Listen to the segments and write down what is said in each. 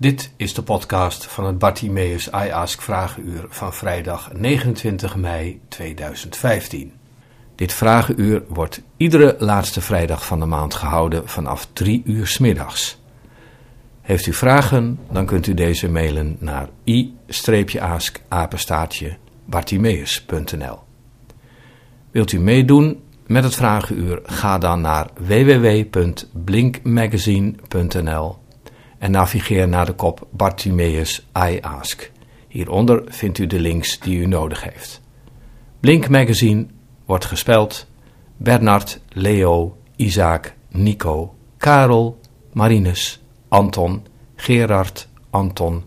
Dit is de podcast van het Bartimeus I Ask Vragenuur van vrijdag 29 mei 2015. Dit vragenuur wordt iedere laatste vrijdag van de maand gehouden vanaf 3 uur s middags. Heeft u vragen, dan kunt u deze mailen naar i-ask-bartimeus.nl Wilt u meedoen met het vragenuur, ga dan naar www.blinkmagazine.nl en navigeer naar de kop Bartimeus I Ask. Hieronder vindt u de links die u nodig heeft. Blink Magazine wordt gespeld. Bernard, Leo, Isaac, Nico, Karel, Marinus, Anton, Gerard, Anton,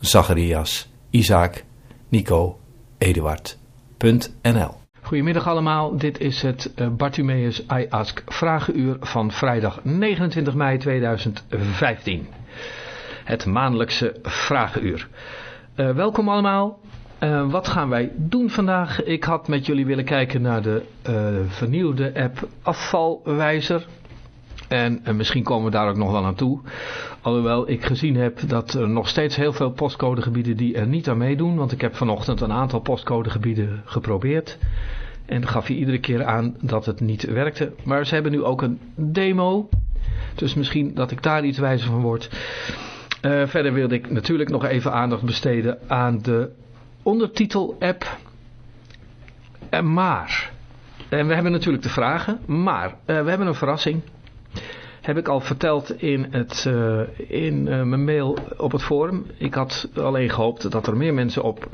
Zacharias, Isaac, Nico, Eduard.nl Goedemiddag allemaal, dit is het uh, Bartimeus I Ask Vragenuur van vrijdag 29 mei 2015 het maandelijkse Vragenuur. Uh, welkom allemaal. Uh, wat gaan wij doen vandaag? Ik had met jullie willen kijken naar de uh, vernieuwde app Afvalwijzer. En misschien komen we daar ook nog wel aan toe. Alhoewel ik gezien heb dat er nog steeds heel veel postcodegebieden die er niet aan meedoen. Want ik heb vanochtend een aantal postcodegebieden geprobeerd. En gaf je iedere keer aan dat het niet werkte. Maar ze hebben nu ook een demo. Dus misschien dat ik daar iets wijzer van word. Uh, verder wilde ik natuurlijk nog even aandacht besteden aan de ondertitel-app. Uh, maar, en we hebben natuurlijk de vragen, maar we hebben een verrassing. Heb ik al verteld in, het, in mijn mail op het forum. Ik had alleen gehoopt dat er meer mensen op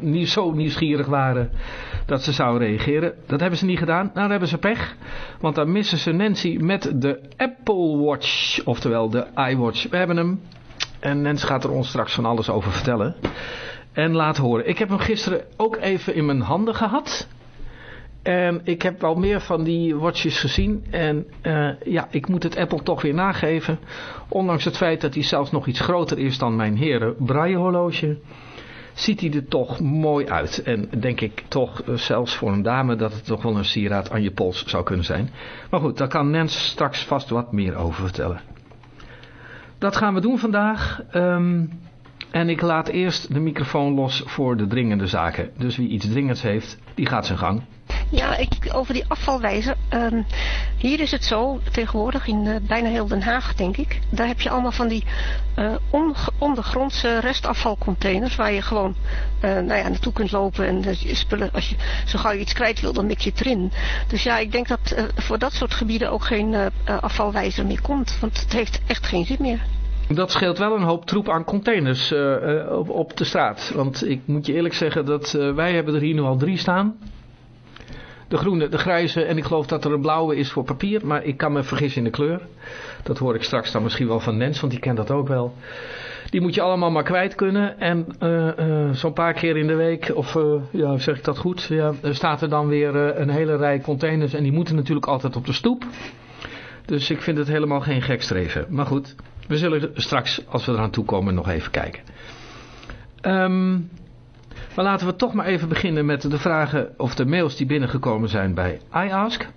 niet zo nieuwsgierig waren dat ze zouden reageren. Dat hebben ze niet gedaan. Nou, dan hebben ze pech. Want dan missen ze Nancy met de Apple Watch. Oftewel de iWatch. We hebben hem. En Nens gaat er ons straks van alles over vertellen. En laten horen. Ik heb hem gisteren ook even in mijn handen gehad. En ik heb wel meer van die watches gezien. En uh, ja, ik moet het Apple toch weer nageven. Ondanks het feit dat hij zelfs nog iets groter is dan mijn heren braille horloge. Ziet hij er toch mooi uit. En denk ik toch uh, zelfs voor een dame dat het toch wel een sieraad aan je pols zou kunnen zijn. Maar goed, daar kan Nens straks vast wat meer over vertellen. Dat gaan we doen vandaag. Um, en ik laat eerst de microfoon los voor de dringende zaken. Dus wie iets dringends heeft, die gaat zijn gang. Ja, ik, over die afvalwijzer. Um, hier is het zo, tegenwoordig in uh, bijna heel Den Haag denk ik. Daar heb je allemaal van die on, ondergrondse restafvalcontainers. Waar je gewoon uh, nou ja, naartoe kunt lopen. En spullen, als je zo gauw je iets kwijt wil, dan mik je erin. Dus ja, ik denk dat voor dat soort gebieden ook geen afvalwijzer meer komt. Want het heeft echt geen zin meer. Dat scheelt wel een hoop troep aan containers uh, op, op, de straat. Want ik moet je eerlijk zeggen dat uh, wij hebben er hier nu al drie staan. De groene, de grijze en ik geloof dat er een blauwe is voor papier. Maar ik kan me vergissen in de kleur. Dat hoor ik straks dan misschien wel van Nens, want die kent dat ook wel. Die moet je allemaal maar kwijt kunnen. En zo'n paar keer in de week, of ja, zeg ik dat goed, ja, staat er dan weer een hele rij containers. En die moeten natuurlijk altijd op de stoep. Dus ik vind het helemaal geen gekstreven. Maar goed, we zullen straks, als we eraan toekomen, nog even kijken. Um, maar laten we toch maar even beginnen met de vragen of de mails die binnengekomen zijn bij iAsk.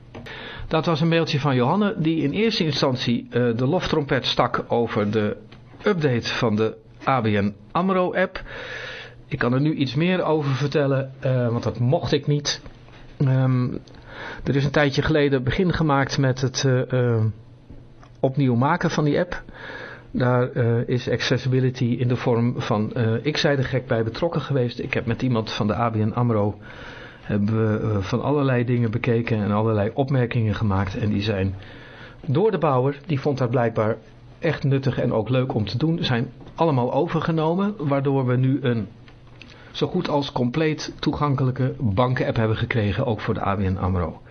Dat was een mailtje van Johanne die in eerste instantie uh, de loftrompet stak over de update van de ABN AMRO app. Ik kan er nu iets meer over vertellen, uh, want dat mocht ik niet. Um, er is een tijdje geleden begin gemaakt met het uh, opnieuw maken van die app. Daar uh, is accessibility in de vorm van uh, ik zei de gek bij betrokken geweest. Ik heb met iemand van de ABN AMRO hebben we uh, van allerlei dingen bekeken en allerlei opmerkingen gemaakt. En die zijn door de bouwer, die vond dat blijkbaar echt nuttig en ook leuk om te doen, zijn allemaal overgenomen. Waardoor we nu een zo goed als compleet toegankelijke banken-app hebben gekregen, ook voor de ABN AMRO.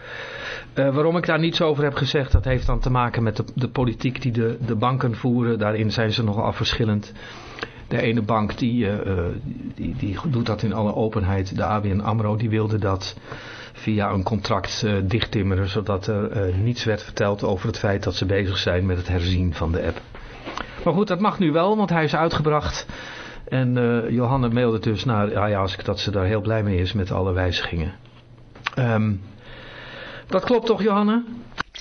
Uh, waarom ik daar niets over heb gezegd, dat heeft dan te maken met de, de politiek die de, de banken voeren. Daarin zijn ze nogal verschillend. De ene bank die, uh, die, die doet dat in alle openheid. De ABN AMRO die wilde dat via een contract dichttimmeren. Zodat er niets werd verteld over het feit dat ze bezig zijn met het herzien van de app. Maar goed, dat mag nu wel, want hij is uitgebracht. En Johanne mailde dus naar Ajask dat ze daar heel blij mee is met alle wijzigingen. Um, dat klopt toch, Johanne?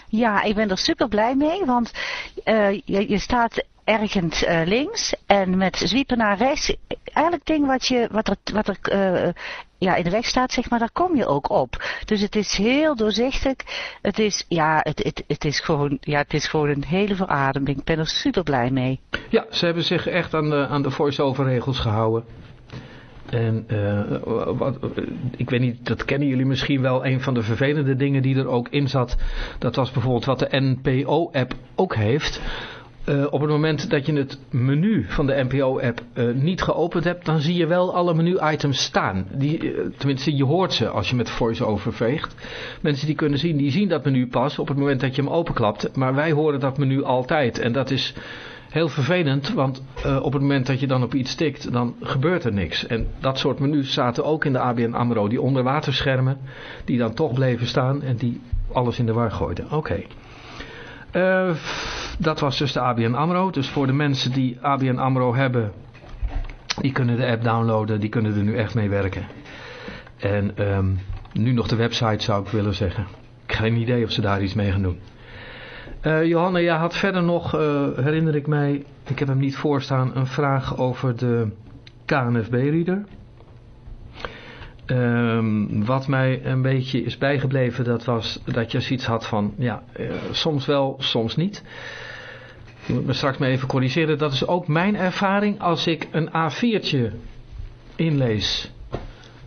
Ja, ik ben er super blij mee, want uh, je, je, staat ergens links en met zwiepen naar rechts. Eigenlijk ding wat, je, wat er, wat er ja, in de weg staat, zeg maar, daar kom je ook op. Dus het is heel doorzichtig. Het is, ja, het, het, het, is, gewoon, ja, het is gewoon een hele verademing. Ik ben er super blij mee. Ja, ze hebben zich echt aan de, aan de voice-over regels gehouden. En uh, wat, ik weet niet, dat kennen jullie misschien wel. Een van de vervelende dingen die er ook in zat. Dat was bijvoorbeeld wat de NPO-app ook heeft. Uh, op het moment dat je het menu van de NPO-app uh, niet geopend hebt, dan zie je wel alle menu-items staan. Die, tenminste, je hoort ze als je met voice-over veegt. Mensen die kunnen zien, die zien dat menu pas op het moment dat je hem openklapt. Maar wij horen dat menu altijd. En dat is heel vervelend, want op het moment dat je dan op iets tikt, dan gebeurt er niks. En dat soort menus zaten ook in de ABN AMRO, die onderwaterschermen, die dan toch bleven staan en die alles in de war gooiden. Oké. Uh, dat was dus de ABN AMRO. Dus voor de mensen die ABN AMRO hebben, die kunnen de app downloaden. Die kunnen er nu echt mee werken. En um, nu nog de website zou ik willen zeggen. Ik heb geen idee of ze daar iets mee gaan doen. Uh, Johanna, jij had verder nog, uh, herinner ik mij, ik heb hem niet voorstaan, een vraag over de KNFB-reader. Um, wat mij een beetje is bijgebleven, dat was dat je zoiets had van, ja, uh, soms wel, soms niet. Je moet me straks maar even corrigeren. Dat is ook mijn ervaring als ik een A4'tje inlees.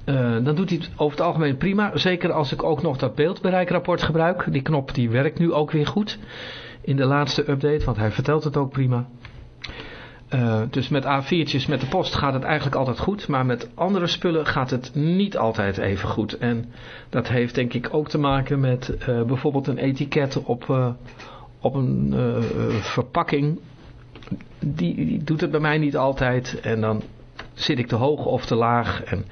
Uh, dan doet hij het over het algemeen prima. Zeker als ik ook nog dat beeldbereikrapport gebruik. Die knop die werkt nu ook weer goed. In de laatste update, want hij vertelt het ook prima. Uh, dus met A4'tjes met de post gaat het eigenlijk altijd goed. Maar met andere spullen gaat het niet altijd even goed. En dat heeft denk ik ook te maken met uh, bijvoorbeeld een etiket op, op een verpakking. Die, die, doet het bij mij niet altijd. En dan zit ik te hoog of te laag. En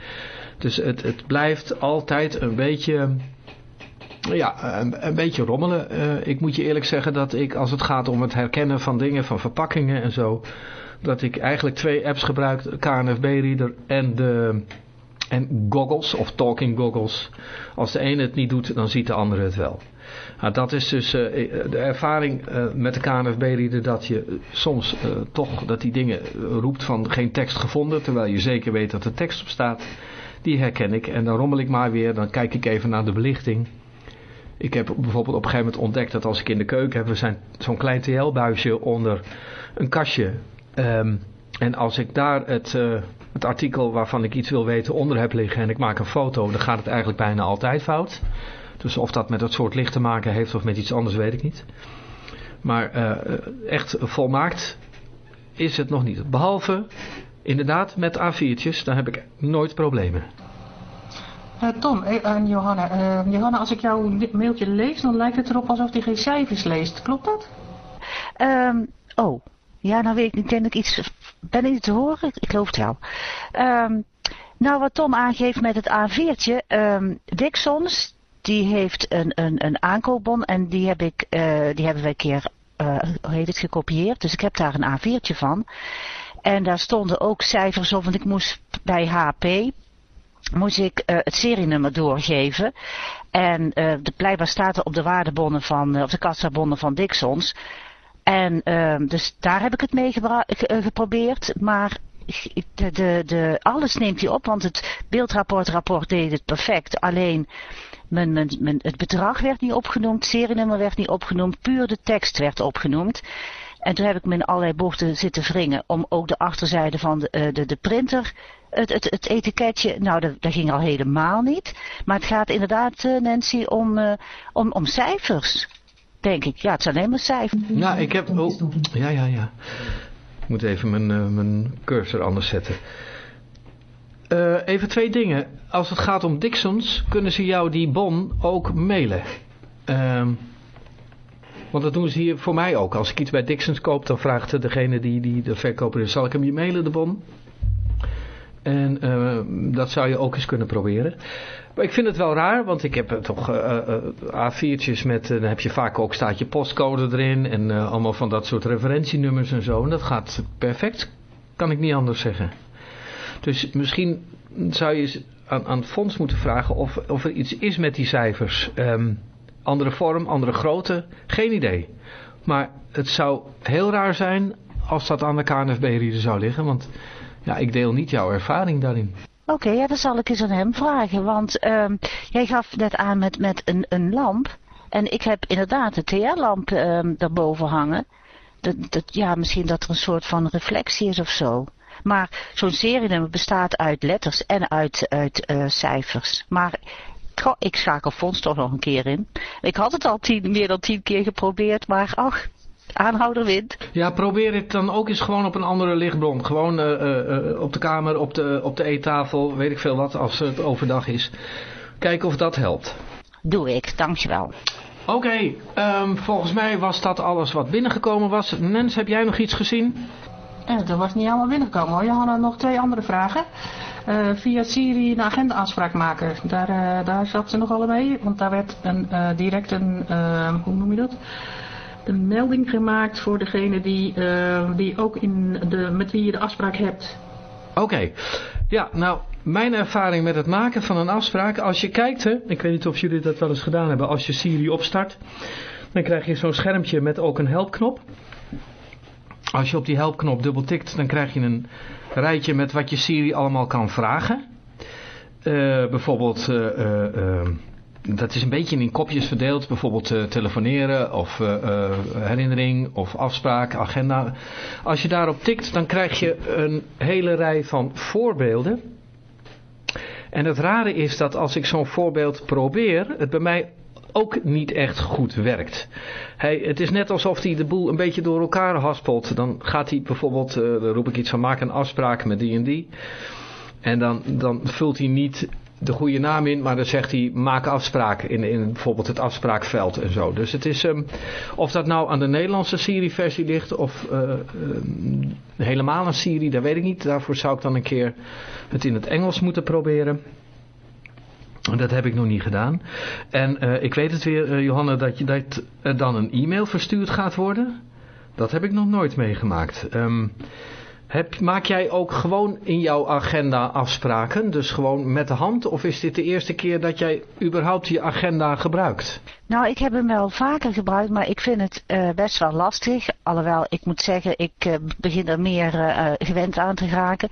dus het, het blijft altijd een beetje... Ja, een, beetje rommelen. ik moet je eerlijk zeggen dat ik als het gaat om het herkennen van dingen, van verpakkingen en zo dat ik eigenlijk twee apps gebruik, KNFB Reader en de en goggles of talking goggles. Als de ene het niet doet, dan ziet de andere het wel. Nou, dat is dus uh, de ervaring met de KNFB Reader dat je soms toch dat die dingen roept van geen tekst gevonden, terwijl je zeker weet dat er tekst op staat. Die herken ik en dan rommel ik maar weer, dan kijk ik even naar de belichting. Ik heb bijvoorbeeld op een gegeven moment ontdekt dat als ik in de keuken heb, we zijn zo'n klein TL-buisje onder een kastje Um, en als ik daar het, uh, het artikel waarvan ik iets wil weten onder heb liggen en ik maak een foto, dan gaat het eigenlijk bijna altijd fout. Dus of dat met het soort licht te maken heeft of met iets anders, weet ik niet. Maar uh, echt volmaakt is het nog niet. Behalve, inderdaad, met A4'tjes, daar heb ik nooit problemen. Uh, Tom en Johanna, uh, Johanna, als ik jouw mailtje lees, dan lijkt het erop alsof hij geen cijfers leest. Klopt dat? Um, oh, ja, nou weet ik niet, denk ik iets, ben ik te horen? Ik geloof het wel. Um, nou, wat Tom aangeeft met het A4'tje, um, ehm, Dixons, die heeft een, een, een aankoopbon en die, heb ik, uh, die hebben we een keer, uh, hoe heet het, gekopieerd. Dus ik heb daar een A4'tje van. En daar stonden ook cijfers op, want ik moest bij HP, moest ik uh, het serienummer doorgeven. En uh, de, blijkbaar staat er op de waardebonnen van, uh, op de kassabonnen van Dixons, en uh, dus daar heb ik het mee eh, geprobeerd. Maar de, de, alles neemt hij op, want het beeldrapport deed het perfect. Alleen mijn, mijn, mijn, het bedrag werd niet opgenoemd, het serienummer werd niet opgenoemd, puur de tekst werd opgenoemd. En toen heb ik me in allerlei bochten zitten wringen om ook de achterzijde van de, uh, de, de printer, het, het, het etiketje, nou dat, dat ging al helemaal niet. Maar het gaat inderdaad, uh, Nancy, om, uh, om, om cijfers denk ik. Ja, het zijn alleen maar cijfers. Ja, ik heb... Oh, ja, ja, ja. Ik moet even mijn, mijn cursor anders zetten. Even twee dingen. Als het gaat om Dixons, kunnen ze jou die bon ook mailen. Uh, want dat doen ze hier voor mij ook. Als ik iets bij Dixons koop, dan vraagt degene die, die de verkoper is... Zal ik hem je mailen, de bon? En uh, dat zou je ook eens kunnen proberen. Maar ik vind het wel raar, want ik heb toch uh, uh, A4'tjes met, dan heb je vaak ook staat je postcode erin en allemaal van dat soort referentienummers en zo. En dat gaat perfect, kan ik niet anders zeggen. Dus misschien zou je aan, aan het fonds moeten vragen of, of er iets is met die cijfers. Um, andere vorm, andere grootte, geen idee. Maar het zou heel raar zijn als dat aan de KNFB-rieder zou liggen. Want ja, ik deel niet jouw ervaring daarin. Oké, ja, dan zal ik eens aan hem vragen. Want ehm, jij gaf net aan met, met een, een lamp. En ik heb inderdaad een TR-lamp um, daarboven hangen. Dat, dat, ja, misschien dat er een soort van reflectie is of zo. Maar zo'n serienummer bestaat uit letters en uit, uit uh, cijfers. Maar ik schakel Fons toch nog een keer in. Ik had het al tien, meer dan tien keer geprobeerd, maar ach, aanhouder wint. Ja, probeer het dan ook eens gewoon op een andere lichtbron. Gewoon uh, uh, op de kamer, op de, op de eettafel, weet ik veel wat, als het overdag is. Kijken of dat helpt. Doe ik, dankjewel. Oké, okay, um, volgens mij was dat alles wat binnengekomen was. Nens, heb jij nog iets gezien? Ja, dat was niet allemaal binnengekomen hoor. Had nog twee andere vragen. Uh, via Siri een agenda-afspraak maken. Daar, uh, daar zat ze nogal mee. Want daar werd direct een, hoe noem je dat? Een melding gemaakt voor degene die, die ook in de, met wie je de afspraak hebt. Oké. Ja, nou, mijn ervaring met het maken van een afspraak. Als je kijkt, hè, ik weet niet of jullie dat wel eens gedaan hebben. Als je Siri opstart, dan krijg je zo'n schermpje met ook een helpknop. Als je op die helpknop dubbel tikt, dan krijg je een rijtje met wat je Siri allemaal kan vragen. Uh, bijvoorbeeld, uh, uh, dat is een beetje in kopjes verdeeld. Bijvoorbeeld telefoneren of herinnering of afspraak, agenda. Als je daarop tikt, dan krijg je een hele rij van voorbeelden. En het rare is dat als ik zo'n voorbeeld probeer, het bij mij ook niet echt goed werkt. Het is net alsof hij de boel een beetje door elkaar haspelt. Dan gaat hij bijvoorbeeld, uh, dan roep ik iets van, maak een afspraak met die en die. En dan, dan vult hij niet de goede naam in, maar dan zegt hij maak afspraak in, in bijvoorbeeld het afspraakveld en zo. Dus het is, um, of dat nou aan de Nederlandse Siri-versie ligt of uh, um, helemaal een Siri, dat weet ik niet. Daarvoor zou ik dan een keer het in het Engels moeten proberen. Dat heb ik nog niet gedaan. En uh, ik weet het weer, uh, Johanna, dat, je, dat er dan een e-mail verstuurd gaat worden. Dat heb ik nog nooit meegemaakt. Um, heb, maak jij ook gewoon in jouw agenda afspraken? Dus gewoon met de hand? Of is dit de eerste keer dat jij überhaupt je agenda gebruikt? Nou, ik heb hem wel vaker gebruikt, maar ik vind het uh, best wel lastig. Alhoewel, ik moet zeggen, ik begin er meer gewend aan te raken.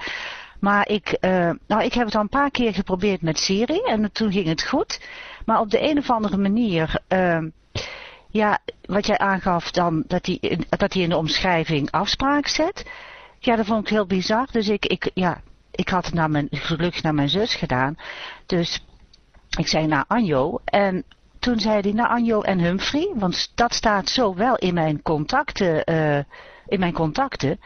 Maar ik, uh, nou, ik heb het al een paar keer geprobeerd met Siri en toen ging het goed. Maar op de een of andere manier, uh, ja, wat jij aangaf dan, dat hij, dat in de omschrijving afspraak zet. Ja, dat vond ik heel bizar. Dus ik, ik, ja, ik had het naar mijn, gelukkig naar mijn zus gedaan. Dus ik zei naar Anjo en toen zei hij naar Anjo en Humphrey, want dat staat zo wel in mijn contacten, uh, in mijn contacten.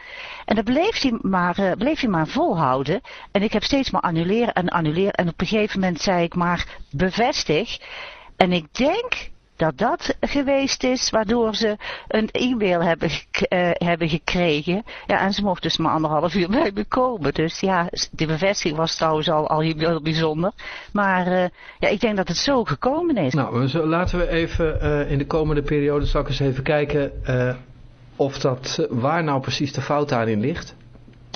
En dat bleef hij maar, uh, bleef hij maar volhouden. En ik heb steeds maar annuleren en annuleren. En op een gegeven moment zei ik maar bevestig. En ik denk dat dat geweest is waardoor ze een e-mail hebben, uh, hebben gekregen. Ja, en ze mocht dus maar anderhalf uur bij me komen. Dus ja, die bevestiging was trouwens al, al heel bijzonder. Maar uh, ja, ik denk dat het zo gekomen is. Nou, laten we even in de komende periode ik eens even kijken of dat, waar nou precies de fout daarin ligt.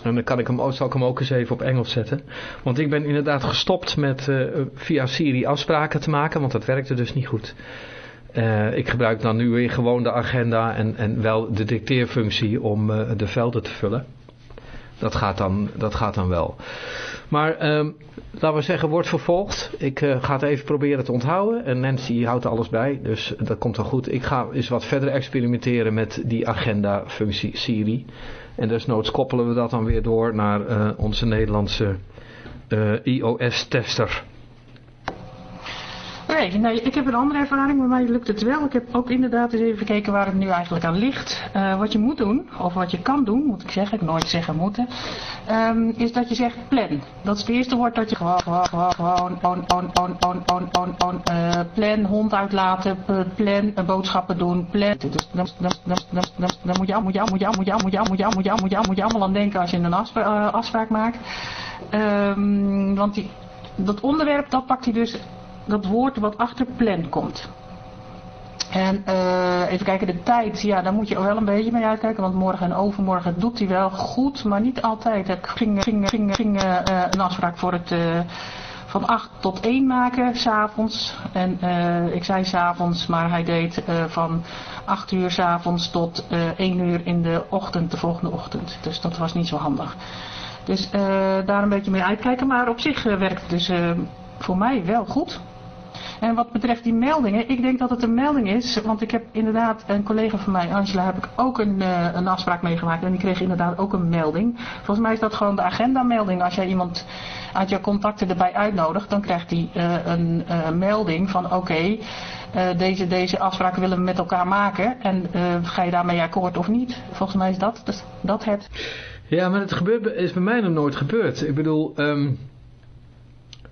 En dan kan ik hem, zal ik hem ook eens even op Engels zetten. Want ik ben inderdaad gestopt met uh, via Siri afspraken te maken, want dat werkte dus niet goed. Uh, ik gebruik dan nu weer gewoon de agenda en, en wel de dicteerfunctie om de velden te vullen. Dat gaat dan, dat gaat dan wel. Maar um, laten we zeggen, wordt vervolgd. Ik uh, ga het even proberen te onthouden. En Nancy houdt alles bij, dus dat komt wel goed. Ik ga eens wat verder experimenteren met die agenda-functie Siri. En desnoods koppelen we dat dan weer door naar uh, onze Nederlandse uh, iOS-tester. Nee, nee, ik heb een andere ervaring, maar mij lukt het wel. Ik heb ook inderdaad eens even gekeken waar het nu eigenlijk aan ligt. Wat je moet doen, of wat je kan doen, moet ik zeggen, ik nooit zeggen moeten, is dat je zegt plan. Dat is het eerste woord dat je gewoon, plan, hond uitlaten, plan, boodschappen doen, plan. Dus dan, dan, dan, dan, dan, moet je moet je moet je moet je moet je moet je moet je allemaal aan denken als je een afspraak, afspraak maakt. Want die, dat onderwerp, dat pakt hij dus dat woord wat achter plan komt. En uh, even kijken, de tijd, ja, daar moet je wel een beetje mee uitkijken, want morgen en overmorgen doet hij wel goed, maar niet altijd. Ik ging, ging, ging, ging uh, een afspraak voor het, uh, van 8 tot 1 maken, s'avonds. En ik zei s'avonds, maar hij deed van 8 uur s'avonds tot 1 uur in de ochtend, de volgende ochtend. Dus dat was niet zo handig. Dus daar een beetje mee uitkijken. Maar op zich werkt het dus voor mij wel goed. En wat betreft die meldingen, ik denk dat het een melding is, want ik heb inderdaad een collega van mij, Angela, heb ik ook een, uh, een afspraak meegemaakt en die kreeg inderdaad ook een melding. Volgens mij is dat gewoon de agendamelding. Als jij iemand uit jouw contacten erbij uitnodigt, dan krijgt hij uh, een uh, melding van oké, deze, deze afspraak willen we met elkaar maken en ga je daarmee akkoord of niet. Volgens mij is dat, dat, dat het. Ja, maar het gebeurt, is bij mij nog nooit gebeurd. Ik bedoel... Um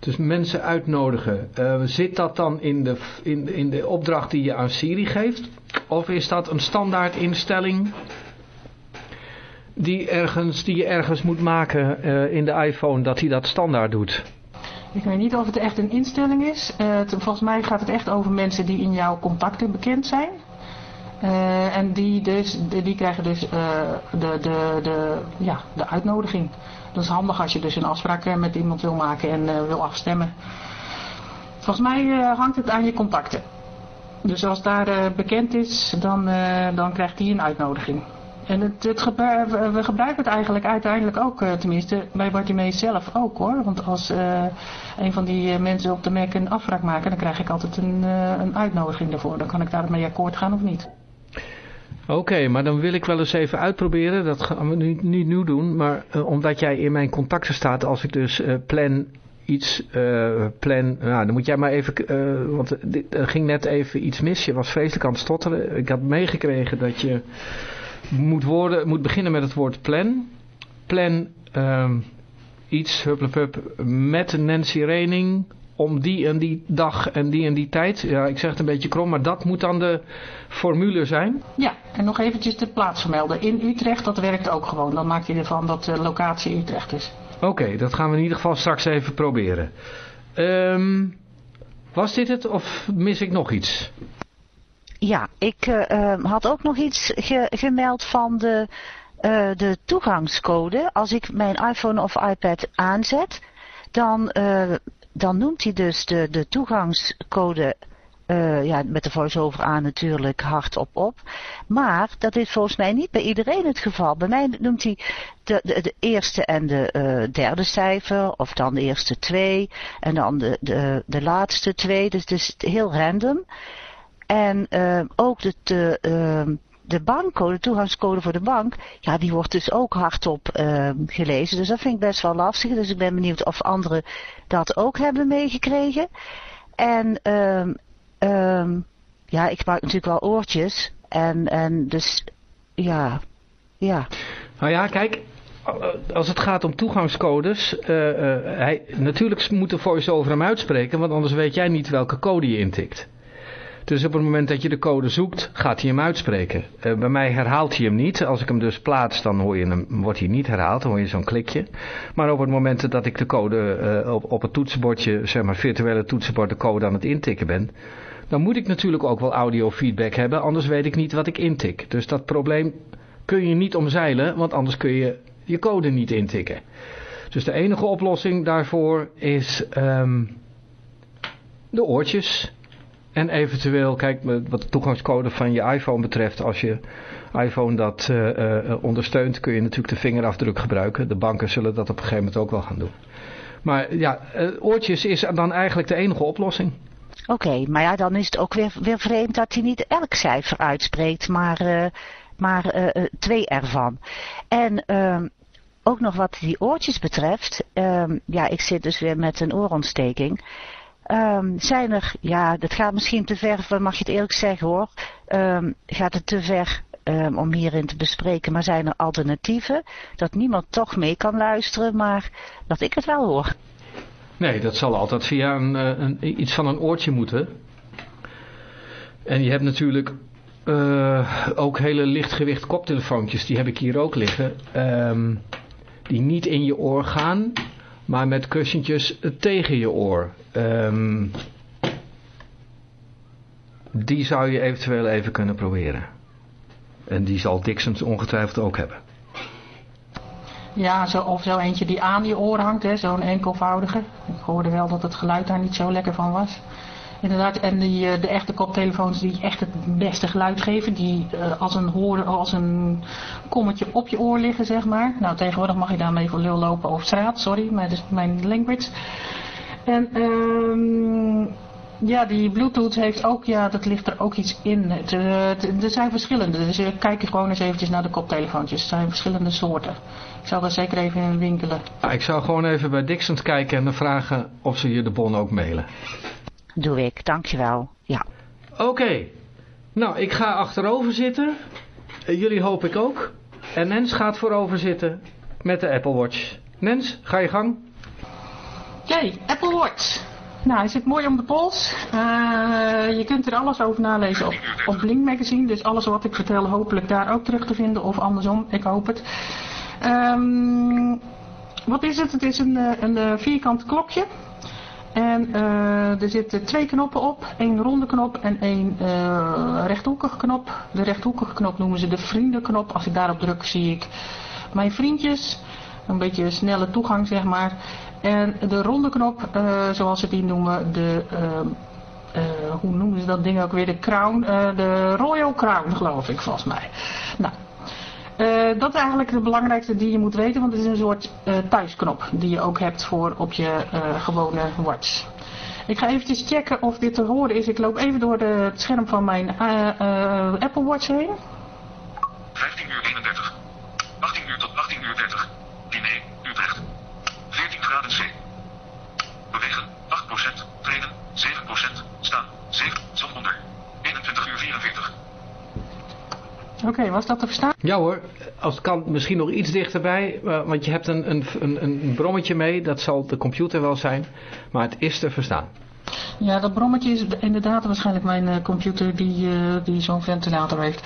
dus mensen uitnodigen. Uh, zit dat dan in de, in, in de opdracht die je aan Siri geeft? Of is dat een standaard instelling die, ergens, die je ergens moet maken uh, in de iPhone dat hij dat standaard doet? Ik weet niet of het echt een instelling is. Het, volgens mij gaat het echt over mensen die in jouw contacten bekend zijn. en die, dus, die krijgen dus de, de, de, ja, de uitnodiging. Dat is handig als je dus een afspraak eh, met iemand wil maken en uh, wil afstemmen. Volgens mij uh, hangt het aan je contacten. Dus als daar bekend is, dan, dan krijgt hij een uitnodiging. En het, we gebruiken het eigenlijk uiteindelijk ook, tenminste bij Bartimeus zelf ook hoor. Want als een van die mensen op de Mac een afspraak maken, dan krijg ik altijd een, een uitnodiging daarvoor. Dan kan ik daarmee akkoord gaan of niet. Oké, maar dan wil ik wel eens even uitproberen. Dat gaan we nu, niet nu doen. Maar uh, omdat jij in mijn contacten staat, als ik dus uh, plan iets uh, plan... Nou, dan moet jij maar even... want er ging net even iets mis. Je was vreselijk aan het stotteren. Ik had meegekregen dat je moet, woorden, moet beginnen met het woord plan. Plan ehm, iets, hup, met Nancy Rening om die en die dag en die en die tijd. Ja, ik zeg het een beetje krom, maar dat moet dan de formule zijn. Ja, en nog eventjes de plaats vermelden. In Utrecht, dat werkt ook gewoon. Dan maak je ervan dat de locatie Utrecht is. Oké, dat gaan we in ieder geval straks even proberen. Um, was dit het of mis ik nog iets? Ja, ik uh, had ook nog iets ge gemeld van de, uh, de toegangscode. Als ik mijn iPhone of iPad aanzet, dan uh, dan noemt hij dus de, de toegangscode uh, ja, met de voice-over aan natuurlijk hardop op. Maar dat is volgens mij niet bij iedereen het geval. Bij mij noemt hij de, de, de eerste en de uh, derde cijfer, of dan de eerste twee, en dan de, de, de laatste twee. Dus het is heel random. En uh, ook de, de de bankcode, de toegangscode voor de bank, ja, die wordt dus ook hardop uh, gelezen. Dus dat vind ik best wel lastig. Dus ik ben benieuwd of anderen dat ook hebben meegekregen. En um, um, ja, ik gebruik natuurlijk wel oortjes. En, en dus, ja, ja. Nou ja, kijk, als het gaat om toegangscodes, uh, uh, hij, natuurlijk moet de voice-over hem uitspreken, want anders weet jij niet welke code je intikt. Dus op het moment dat je de code zoekt, gaat hij hem uitspreken. Uh, bij mij herhaalt hij hem niet. Als ik hem dus plaats, dan hoor je hem, wordt hij niet herhaald. Dan hoor je zo'n klikje. Maar op het moment dat ik de code uh, op, op het toetsenbordje, zeg maar virtuele toetsenbord, de code aan het intikken ben... dan moet ik natuurlijk ook wel audio feedback hebben. Anders weet ik niet wat ik intik. Dus dat probleem kun je niet omzeilen, want anders kun je je code niet intikken. Dus de enige oplossing daarvoor is um, de oortjes en eventueel, kijk, wat de toegangscode van je iPhone betreft, als je iPhone dat uh, uh, ondersteunt, kun je natuurlijk de vingerafdruk gebruiken. De banken zullen dat op een gegeven moment ook wel gaan doen. Maar ja, uh, oortjes is dan eigenlijk de enige oplossing. Oké, maar ja, dan is het ook weer, weer vreemd dat hij niet elk cijfer uitspreekt, maar, maar twee ervan. En ehm, ook nog wat die oortjes betreft, ehm, ja, ik zit dus weer met een oorontsteking. Um, zijn er, ja, dat gaat misschien te ver, mag je het eerlijk zeggen hoor. Um, gaat het te ver um, om hierin te bespreken, maar zijn er alternatieven? Dat niemand toch mee kan luisteren, maar dat ik het wel hoor. Nee, dat zal altijd via een, eh, een iets van een oortje moeten. En je hebt natuurlijk uh, ook hele lichtgewicht koptelefoontjes, die heb ik hier ook liggen. die niet in je oor gaan, maar met kussentjes tegen je oor. Um, die zou je eventueel even kunnen proberen. En die zal Dixons ongetwijfeld ook hebben. Ja, zo, of zo eentje die aan je oor hangt, zo'n enkelvoudige. Ik hoorde wel dat het geluid daar niet zo lekker van was. Inderdaad, en die, eh, de echte koptelefoons die echt het beste geluid geven, die uh, als, een horen, als een kommetje op je oor liggen, zeg maar. Nou, tegenwoordig mag je daarmee voor lul lopen over straat, sorry, maar dat is mijn language. En um, ja, die Bluetooth heeft ook, ja, dat ligt er ook iets in. Uh, er zijn verschillende, dus kijk gewoon eens eventjes naar de koptelefoontjes. Er zijn verschillende soorten. Ik zal daar zeker even in winkelen. Ja, ik zou gewoon even bij Dixons kijken en dan vragen of ze je de bon ook mailen. Doe ik, dankjewel. Ja. Oké. Nou, ik ga achterover zitten. Jullie hoop ik ook. En Nens gaat voorover zitten met de Apple Watch. Nens, ga je gang. Oké, Apple Watch. Nou, hij zit mooi om de pols. Uh, je kunt er alles over nalezen op, op Blink Magazine. Dus alles wat ik vertel hopelijk daar ook terug te vinden. Of andersom, ik hoop het. Um, wat is het? Het is een, een vierkant klokje. En uh, er zitten twee knoppen op. één ronde knop en één uh, rechthoekige knop. De rechthoekige knop noemen ze de vriendenknop. Als ik daarop druk zie ik mijn vriendjes. Een beetje snelle toegang zeg maar. En de ronde knop, uh, zoals ze die noemen, de, hoe noemen ze dat ding ook weer, de crown, de Royal Crown geloof ik volgens mij. Nou, uh, dat is eigenlijk de belangrijkste die je moet weten, want het is een soort uh, thuisknop die je ook hebt voor op je uh, gewone watch. Ik ga eventjes checken of dit te horen is. Ik loop even door de, het scherm van mijn Apple Watch heen. 15 uur 31. 18 uur tot 18 uur 30. Diner, Utrecht. 14 graden C. Bewegen, 8%. Trainen, 7%. Staan, 7. Zon onder. 21 uur 44. Oké, okay, was dat te verstaan? Ja hoor, als het kan misschien nog iets dichterbij, want je hebt een, een, een, een brommetje mee, dat zal de computer wel zijn, maar het is te verstaan. Ja, dat brommetje is inderdaad waarschijnlijk mijn uh, computer die, uh, die zo'n ventilator heeft,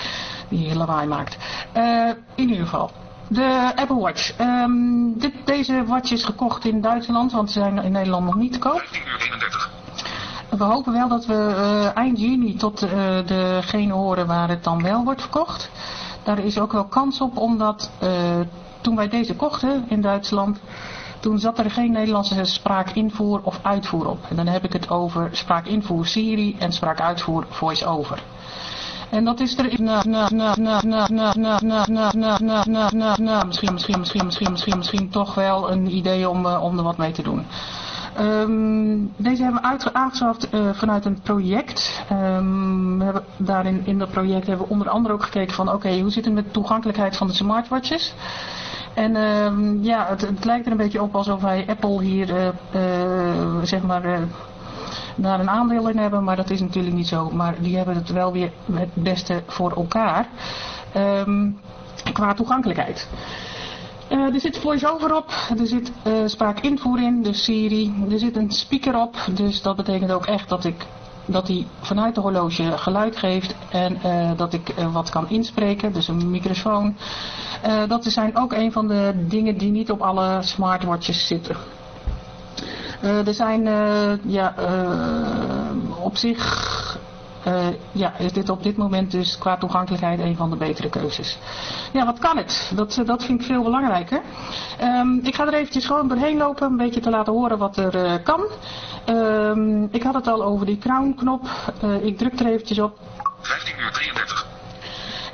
die lawaai maakt. Uh, in ieder geval, de Apple Watch. Um, dit, deze watch is gekocht in Duitsland, want ze zijn in Nederland nog niet te koop. 15 uur 31. We hopen wel dat we uh, eind juni tot uh, degene horen waar het dan wel wordt verkocht. Daar is ook wel kans op, omdat uh, toen wij deze kochten in Duitsland, toen zat er geen Nederlandse spraakinvoer of uitvoer op. En dan heb ik het over spraakinvoer Siri en spraakuitvoer voice-over. En dat is er na na na na na na na na na na na na misschien misschien misschien misschien misschien misschien toch wel een idee om om er wat mee te doen. Deze hebben we aangeschaft uh, vanuit een project. Um, we hebben daarin in dat project hebben we onder andere ook gekeken van oké, hoe zit het met de toegankelijkheid van de smartwatches? En um, ja, het, het, lijkt er een beetje op alsof wij Apple hier uh, zeg maar daar een aandeel in hebben, maar dat is natuurlijk niet zo. Maar die hebben het wel weer het beste voor elkaar qua toegankelijkheid. Uh, er zit voice-over op, er zit uh, spraakinvoer in, dus Siri. Er zit een speaker op, dus dat betekent ook echt dat ik dat hij vanuit de horloge geluid geeft en uh, dat ik wat kan inspreken, dus een microfoon. dat zijn ook een van de dingen die niet op alle smartwatches zitten. er zijn ja, op zich uh, ja, is dit op dit moment dus qua toegankelijkheid een van de betere keuzes. Ja, wat kan het? Dat, dat vind ik veel belangrijker. Um, ik ga er eventjes gewoon doorheen lopen, een beetje te laten horen wat er uh, kan. Um, ik had het al over die crown knop. Uh, ik druk er eventjes op. 15 uur 33.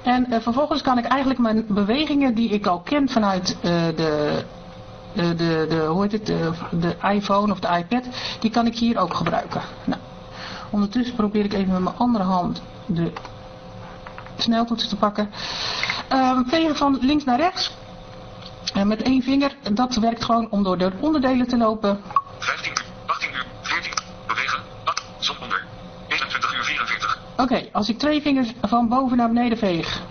En vervolgens kan ik eigenlijk mijn bewegingen die ik al ken vanuit de, de, de, de, hoe heet het, de, de iPhone of de iPad, die kan ik hier ook gebruiken. Nou, Ondertussen probeer ik even met mijn andere hand de sneltoetsen te pakken. Um, vegen van links naar rechts. En met één vinger, dat werkt gewoon om door de onderdelen te lopen. 15, 18 uur, 14, bewegen, 8, zon onder, 21 uur 44. Oké, okay, als ik twee vingers van boven naar beneden veeg.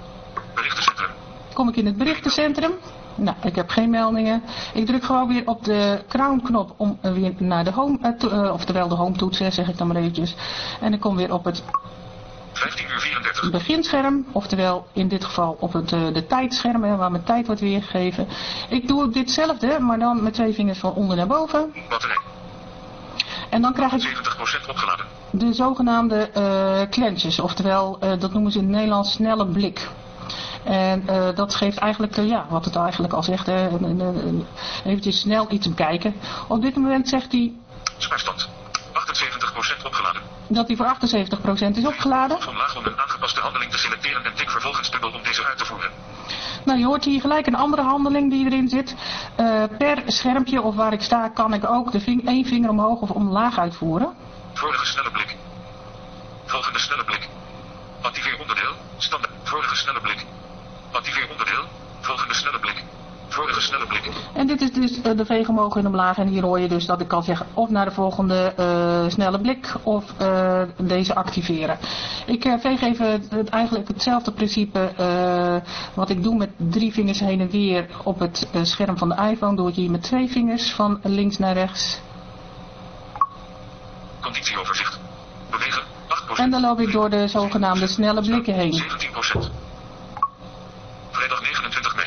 Berichtencentrum. Kom ik in het berichtencentrum. Nou, ik heb geen meldingen. Ik druk gewoon weer op de crown knop om weer naar de home, uh, oftewel de home toets, zeg ik dan maar eventjes. En ik kom weer op het 15 uur 34. beginscherm, oftewel in dit geval op het uh, de tijdscherm, hè, waar mijn tijd wordt weergegeven. Ik doe ditzelfde, maar dan met twee vingers van onder naar boven. Batterij. En dan krijg ik 70% opgeladen. de zogenaamde uh, klensjes, oftewel, uh, dat noemen ze in het Nederlands snelle blik. En eh, dat geeft eigenlijk, eh, ja, wat het eigenlijk al zegt, hè, eventjes snel iets om kijken. Op dit moment zegt hij Spaarstand. 78% opgeladen. dat hij voor 78% is opgeladen. Omlaag om een aangepaste handeling te selecteren en tik vervolgens dubbel om deze uit te voeren. Nou, je hoort hier gelijk een andere handeling die erin zit. Eh, per schermpje of waar ik sta kan ik ook de ving één vinger omhoog of omlaag uitvoeren. Vorige snelle blik. Volgende snelle blik. Activeer onderdeel. Standaard. Vorige snelle blik. Activeer onderdeel. Volgende snelle blik. Vorige snelle blik. En dit is dus eh, de veeg omhoog en omlaag. En hier hoor je dus dat ik kan zeggen of naar de volgende eh, snelle blik of eh, deze activeren. Ik eh, veeg even het, eigenlijk hetzelfde principe wat ik doe met drie vingers heen en weer op het scherm van de iPhone. Doe ik hier met twee vingers van links naar rechts. Conditieoverzicht. Bewegen. 8%. En dan loop ik door de zogenaamde snelle blikken heen. 17%. Vrijdag 29 mei.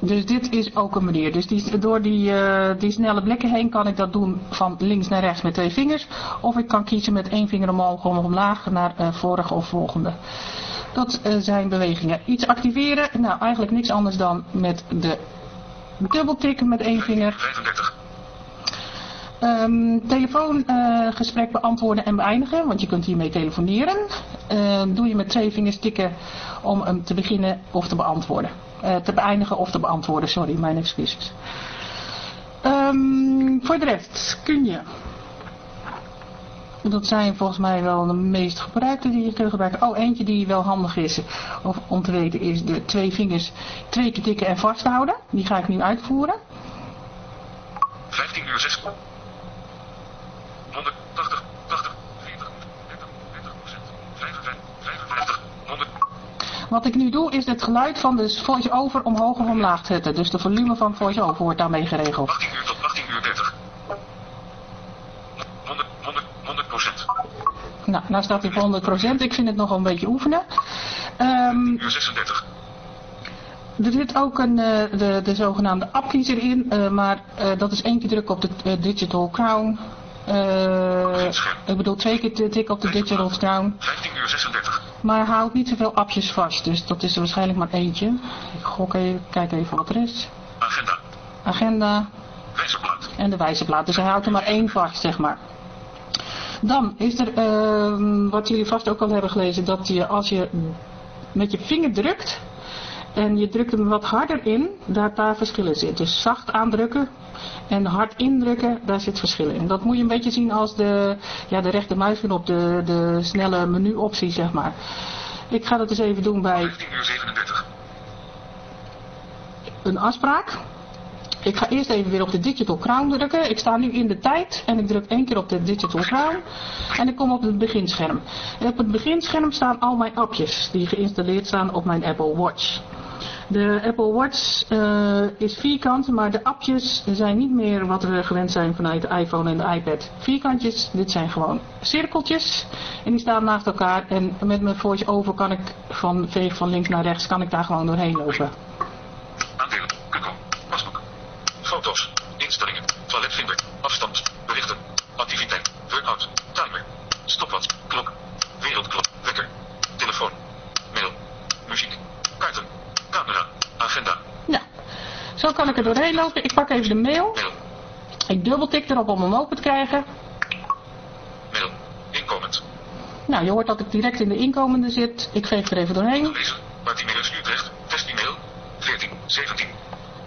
Dus dit is ook een manier. Dus die, door die, eh, die snelle blikken heen kan ik dat doen van links naar rechts met twee vingers. Of ik kan kiezen met één vinger omhoog of omlaag naar eh, vorige of volgende. Dat eh, zijn bewegingen. Iets activeren, nou eigenlijk niks anders dan met de dubbeltikken met één vinger. 35. Ehm telefoongesprek beantwoorden en beëindigen, want je kunt hiermee telefoneren. Eh, doe je met twee vingers tikken om hem te beginnen of te beantwoorden. Eh, te beëindigen of te beantwoorden, sorry, mijn excuses. Ehm, voor de rest kun je. Dat zijn volgens mij wel de meest gebruikte die je kunt gebruiken. Oh, eentje die wel handig is of om te weten is de twee vingers twee keer tikken en vasthouden. Die ga ik nu uitvoeren. 15 uur 6. Wat ik nu doe is het geluid van de voice-over omhoog of omlaag zetten. Dus de volume van voice-over wordt daarmee geregeld. 18 uur tot 18 uur 30. 100, 100, 100 procent. Nou, nou staat hij voor 100%. Ik vind het nog een beetje oefenen. Ehm, Uur 36. er zit ook een, eh, de, de zogenaamde appkiezer in. eh, maar eh, dat is één keer drukken op de Digital Crown. Eh, ik bedoel twee keer tikken op de Digital Crown. 15 uur 36. Maar hij houdt niet zoveel appjes vast. Dus dat is er waarschijnlijk maar eentje. Ik gok even, kijk even wat er is. Agenda. Agenda. Wijzerplaat. en de wijzerplaat. Dus hij houdt er maar één vast, zeg maar. Dan is er, ehm, wat jullie vast ook al hebben gelezen, dat je als je met je vinger drukt en je drukt hem wat harder in, dat daar verschillen zit. Dus zacht aandrukken en hard indrukken, daar zit verschil in. Dat moet je een beetje zien als de, ja, de rechtermuisknop, de, de snelle menuoptie, zeg maar. Ik ga dat eens even doen bij 15 uur 37. een afspraak. Ik ga eerst even weer op de Digital Crown drukken. Ik sta nu in de tijd en ik druk één keer op de Digital Crown. En ik kom op het beginscherm. En op het beginscherm staan al mijn appjes die geïnstalleerd staan op mijn Apple Watch. De Apple Watch eh, is vierkant, maar de appjes zijn niet meer wat we gewend zijn vanuit de iPhone en de iPad. Vierkantjes, dit zijn gewoon cirkeltjes. En die staan naast elkaar. En met mijn voice-over kan ik van van links naar rechts, kan ik daar gewoon doorheen lopen. Foto's. Instellingen. Toiletvinder. Afstand. Berichten. Activiteit. Workout. Timer. Stopwatch. Klok. Wereldklok. Wekker. Telefoon. Mail. Muziek. Kaarten. Camera. Agenda. Ja, zo kan ik er doorheen lopen. Ik pak even de mail. Mail. Ik dubbeltik erop om hem open te krijgen. Mail. Inkomend. Nou, je hoort dat ik direct in de inkomende zit. Ik veeg er even doorheen. Gelezen. Martinius Utrecht. Test-e-mail. 14. 17.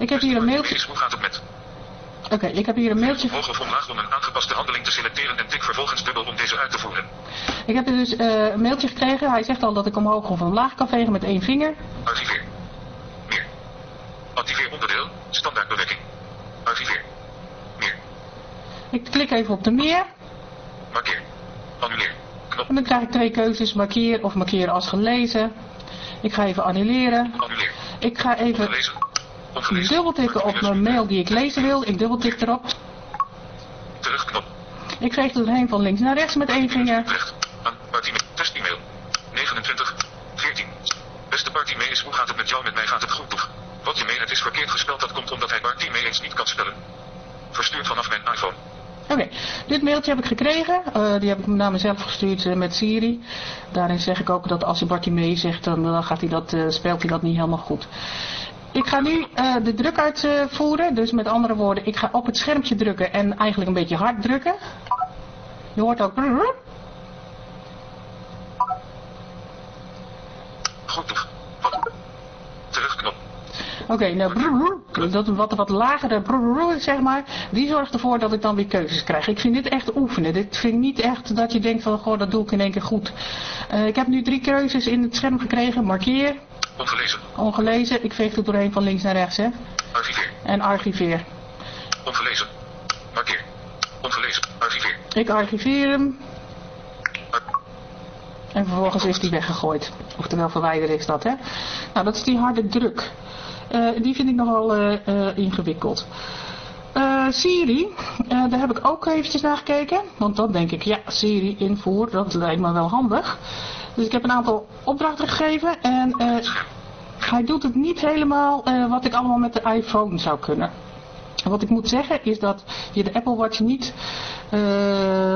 Ik heb hier een mailtje. Is, hoe gaat het Oké, ik heb hier een mailtje. Hoog of omlaag om een aangepaste handeling te selecteren en tik vervolgens dubbel om deze uit te voeren. Ik heb dus eh, een mailtje gekregen. Hij zegt al dat ik omhoog of omlaag kan vegen met één vinger. Archiveer. Meer. Activeer onderdeel. Standaard bewerking. Archiveer. Meer. Ik klik even op de meer. Markeer. Annuleer. Knop. En dan krijg ik twee keuzes. Markeer of markeren als gelezen. Ik ga even annuleren. Annuleer. Ik ga even Gelezen. Ongelezen. dubbeltikken op mijn mail die ik lezen wil. Ik dubbeltik erop. Terugknop. Ik veeg er doorheen van links naar rechts met één vinger. Martine. Test-e-mail. 29. 14. Beste Bartimee is hoe gaat het met jou? Met mij gaat het goed toch? Wat je het is verkeerd gespeld. Dat komt omdat hij Bartimee eens niet kan spellen. Verstuurd vanaf mijn iPhone. Oké, dit mailtje heb ik gekregen. Eh, die heb ik naar mezelf gestuurd eh, met Siri. Daarin zeg ik ook dat als hij Bartimee zegt, dan, dan gaat hij dat, eh, speelt hij dat niet helemaal goed. Ik ga nu eh, de druk uitvoeren. Dus met andere woorden, ik ga op het schermpje drukken en eigenlijk een beetje hard drukken. Je hoort ook... Goed? Terugknop. Oké, nou, brrr, dat wat, wat lagere brrr, zeg maar, die zorgt ervoor dat ik dan weer keuzes krijg. Ik vind dit echt oefenen. Dit vind ik niet echt dat je denkt van, goh, dat doe ik in één keer goed. Eh, ik heb nu drie keuzes in het scherm gekregen. Markeer, Ongelezen. ongelezen. Ik veeg het doorheen van links naar rechts, hè. Archiveer. En archiveer. Ongelezen. Markeer. Ongelezen. Archiveer. Ik archiveer hem. Ar- En vervolgens is die weggegooid. Oftewel verwijderen is dat, hè. Nou, dat is die harde druk. Eh, die vind ik nogal eh, eh, ingewikkeld. Eh, Siri, eh, daar heb ik ook eventjes naar gekeken. Want dan denk ik, ja, Siri invoer, dat lijkt me wel handig. Dus ik heb een aantal opdrachten gegeven. En eh, hij doet het niet helemaal wat ik allemaal met de iPhone zou kunnen. Wat ik moet zeggen is dat je de Apple Watch niet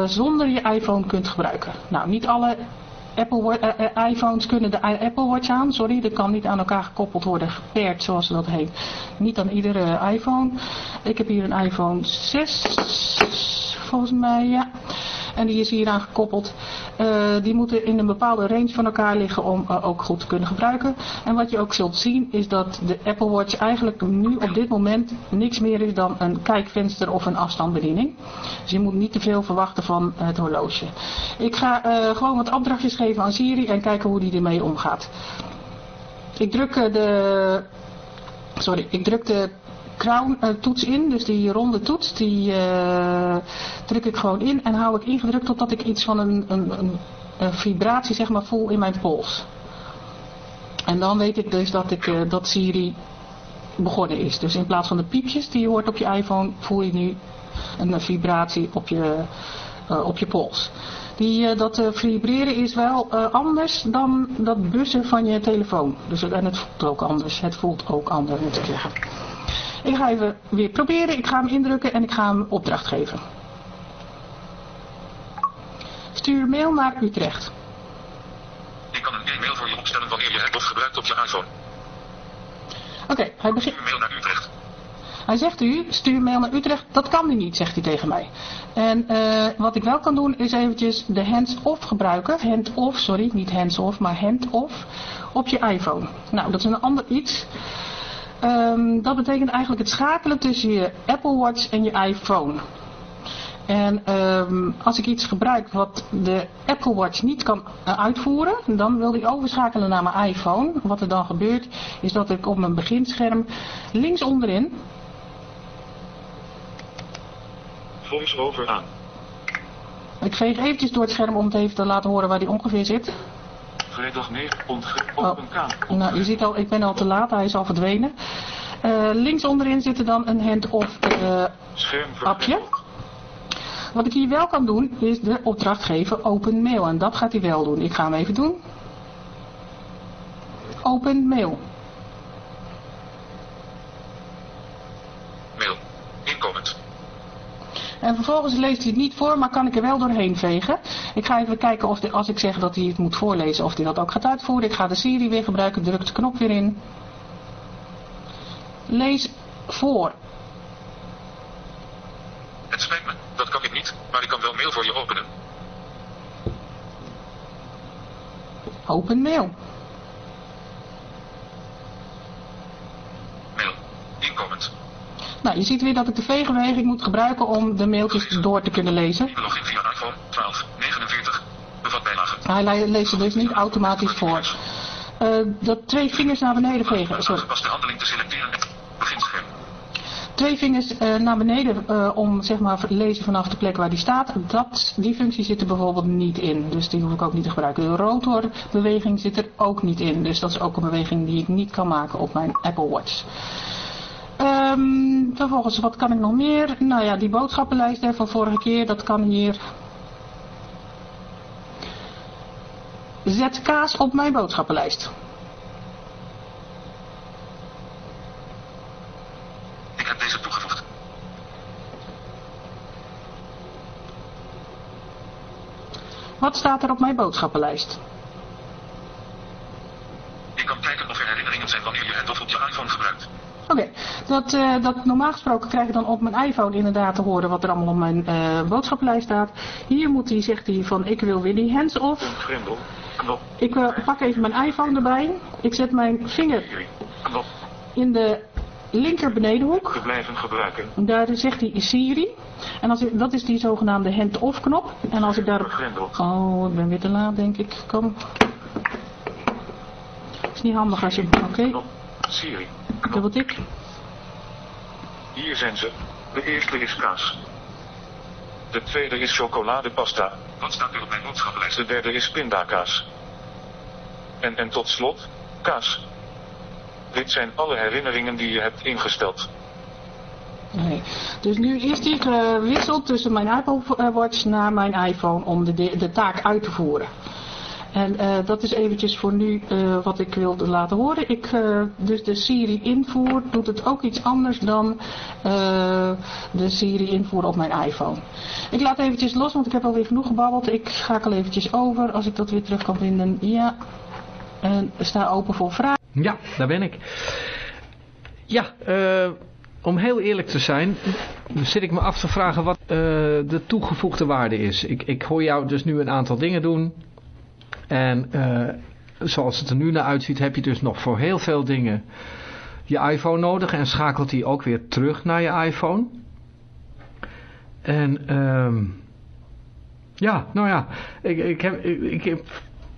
zonder je iPhone kunt gebruiken. Nou, niet alle Apple eh, iPhones kunnen de Apple Watch aan. Sorry, dat kan niet aan elkaar gekoppeld worden, gepaired zoals dat heet. Niet aan iedere iPhone. Ik heb hier een iPhone 6, volgens mij, ja. En die is hier aan gekoppeld. Eh, die moeten in een bepaalde range van elkaar liggen om eh, ook goed te kunnen gebruiken. En wat je ook zult zien is dat de Apple Watch eigenlijk nu op dit moment niks meer is dan een kijkvenster of een afstandsbediening. Dus je moet niet te veel verwachten van het horloge. Ik ga eh, gewoon wat opdrachtjes geven aan Siri en kijken hoe die ermee omgaat. Ik druk de... Sorry, ik druk de crown eh, toets in, dus die ronde toets, die eh, druk ik gewoon in en hou ik ingedrukt totdat ik iets van een, een, een, een vibratie zeg maar voel in mijn pols. En dan weet ik dus dat, ik, eh, dat Siri begonnen is. Dus in plaats van de piepjes die je hoort op je iPhone, voel je nu een vibratie op je, op je pols. Die, dat vibreren is wel anders dan dat bussen van je telefoon. Dus, en het voelt ook anders. Het voelt ook anders, moet ik zeggen. Ik ga even weer proberen. Ik ga hem indrukken en ik ga hem opdracht geven. Stuur mail naar Utrecht. Ik kan een e-mail voor je opstellen wanneer je het of gebruikt op je iPhone. Oké, hij begint. Mail naar Utrecht. Hij zegt u, stuur mail naar Utrecht. Dat kan hij niet, zegt hij tegen mij. En eh, wat ik wel kan doen is eventjes de hands-off gebruiken. Hand-off, sorry, niet hands-off, maar hand-off op je iPhone. Nou, dat is een ander iets. Ehm, dat betekent eigenlijk het schakelen tussen je Apple Watch en je iPhone. En ehm, als ik iets gebruik wat de Apple Watch niet kan eh, uitvoeren, dan wil ik overschakelen naar mijn iPhone. Wat er dan gebeurt, is dat ik op mijn beginscherm links onderin Voice over aan. Ik veeg eventjes door het scherm om het even te laten horen waar die ongeveer zit. Vrijdag 9. Ontge... Oh. Open kaan. Nou, je ziet al, ik ben al te laat, hij is al verdwenen. Eh, links onderin zit er dan een hand-off Scherm appje. Wat ik hier wel kan doen, is de opdracht geven open mail. En dat gaat hij wel doen. Ik ga hem even doen. Open. Mail. Inkomend. En vervolgens leest hij het niet voor, maar kan ik er wel doorheen vegen. Ik ga even kijken of de, als ik zeg dat hij het moet voorlezen, of hij dat ook gaat uitvoeren. Ik ga de Siri weer gebruiken, druk de knop weer in. Lees voor. Het spijt me, dat kan ik niet, maar ik kan wel mail voor je openen. Open mail. Mail. Inkomend. Nou, je ziet weer dat ik de veegbeweging moet gebruiken om de mailtjes door te kunnen lezen. Login via iPhone 12. 49. Bevat bijlagen. Hij le- leest het dus niet automatisch voor. Eh, dat twee vingers naar beneden vegen. Sorry. Aangepaste handeling te selecteren. Beginscherm. Twee vingers eh, naar beneden eh, om zeg maar lezen vanaf de plek waar die staat. Dat, die functie zit er bijvoorbeeld niet in. Dus die hoef ik ook niet te gebruiken. De rotorbeweging zit er ook niet in. Dus dat is ook een beweging die ik niet kan maken op mijn Apple Watch. Ehm, vervolgens, wat kan ik nog meer? Nou ja, die boodschappenlijst hè, van vorige keer, dat kan hier. Zet kaas op mijn boodschappenlijst. Ik heb deze toegevoegd. Wat staat er op mijn boodschappenlijst? Je kan kijken of er herinneringen zijn wanneer je het of op je iPhone gebruikt. Oké, dat, eh, dat normaal gesproken krijg ik dan op mijn iPhone inderdaad te horen wat er allemaal op mijn eh, boodschappenlijst staat. Hier moet hij, zegt hij van ik wil Willy hands off. Grendel. Knop. Ik eh, pak even mijn iPhone erbij. Ik zet mijn vinger in de linker benedenhoek. Blijven gebruiken. Daar zegt hij Siri. En als ik, dat is die zogenaamde hand-off knop. En als ik daar... Grendel. Oh, ik ben weer te laat denk ik. Kom. Is niet handig als je... Oké. Siri. Dubbeltik. Hier zijn ze. De eerste is kaas. De tweede is chocoladepasta. Wat staat er op mijn boodschappenlijst? De derde is pindakaas. En, en tot slot, kaas. Dit zijn alle herinneringen die je hebt ingesteld. Nee. Dus nu is die gewisseld tussen mijn Apple Watch naar mijn iPhone om de, de, de taak uit te voeren. En eh, dat is eventjes voor nu eh, wat ik wilde laten horen. Ik, eh, dus de Siri invoer doet het ook iets anders dan de Siri invoeren op mijn iPhone. Ik laat eventjes los, want ik heb alweer genoeg gebabbeld. Ik schakel eventjes over als ik dat weer terug kan vinden. Ja, en sta open voor vragen. Ja, daar ben ik. Ja, om heel eerlijk te zijn, zit ik me af te vragen wat de toegevoegde waarde is. Ik, ik hoor jou dus nu een aantal dingen doen. En eh, zoals het er nu naar uitziet, heb je dus nog voor heel veel dingen je iPhone nodig. En schakelt die ook weer terug naar je iPhone. En ehm ja, nou ja, ik, ik, heb, ik,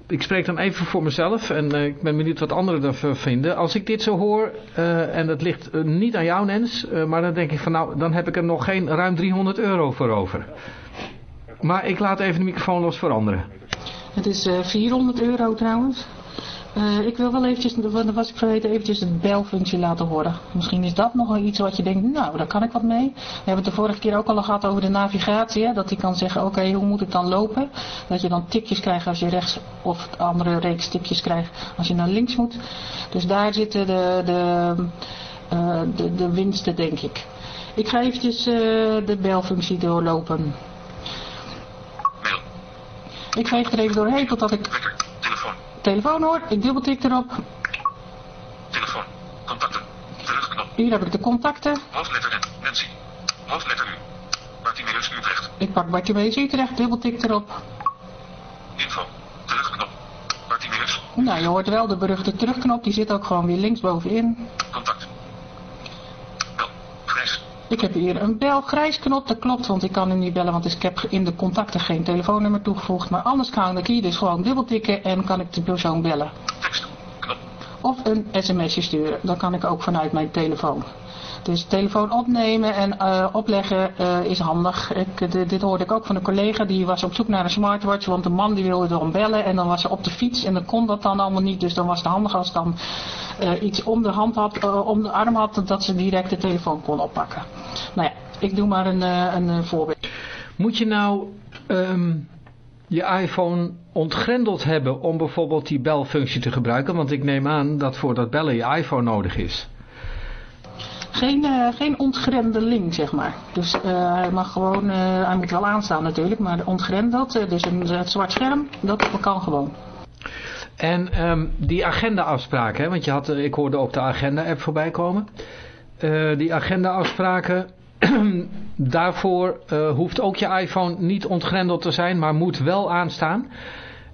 ik, spreek dan even voor mezelf en eh, ik ben benieuwd wat anderen ervan vinden. Als ik dit zo hoor, eh, en dat ligt niet aan jou Nens, maar dan denk ik van nou, dan heb ik er nog geen ruim 300 euro voor over. Maar ik laat even de microfoon los voor anderen. Het is eh 400 euro trouwens. Eh, ik wil wel eventjes, dat was ik vergeten, eventjes de belfunctie laten horen. Misschien is dat nog iets wat je denkt, nou, daar kan ik wat mee. We hebben het de vorige keer ook al gehad over de navigatie, hè, dat hij kan zeggen, oké, hoe moet ik dan lopen? Dat je dan tikjes krijgt als je rechts, of andere reeks tikjes krijgt als je naar links moet. Dus daar zitten de, de, eh, de, de winsten, denk ik. Ik ga eventjes eh, de belfunctie doorlopen. Ik veeg er even doorheen totdat ik Wekker. Telefoon. telefoon hoor. Ik dubbeltik erop. Telefoon. Contacten. Terugknop. Hier heb ik de contacten. Hoofdletter N. Nancy. Hoofdletter U. Bartimeus Utrecht. Ik pak Bartje Utrecht, dubbeltik erop. Info. Terugknop. Bartimeus. Nou, je hoort wel de beruchte terugknop. Die zit ook gewoon weer linksbovenin. Ik heb hier een bel grijs knop. Dat klopt, want ik kan hem niet bellen. Want ik heb in de contacten geen telefoonnummer toegevoegd. Maar anders kan ik hier dus gewoon dubbeltikken en kan ik de persoon bellen. Of een sms'je sturen. Dat kan ik ook vanuit mijn telefoon. Dus telefoon opnemen en eh, opleggen eh, is handig. Ik, de- dit hoorde ik ook van een collega die was op zoek naar een smartwatch. Want de man die wilde erom bellen en dan was ze op de fiets en dan kon dat dan allemaal niet. Dus dan was het handig als dan eh, iets om de hand had, eh, om de arm had, dat ze direct de telefoon kon oppakken. Nou ja, ik doe maar een, eh, een eh, voorbeeld. Moet je nou ehm, je iPhone ontgrendeld hebben om bijvoorbeeld die belfunctie te gebruiken? Want ik neem aan dat voor dat bellen je iPhone nodig is. Geen, eh, geen ontgrendeling, zeg maar. Dus eh, hij mag gewoon, eh, hij moet wel aanstaan natuurlijk, maar ontgrendeld, eh, dus een, zwart scherm, dat kan gewoon. En ehm, die agenda-afspraken, hè, want je had, ik hoorde ook de agenda-app voorbij komen. Die agenda-afspraken, daarvoor hoeft ook je iPhone niet ontgrendeld te zijn, maar moet wel aanstaan.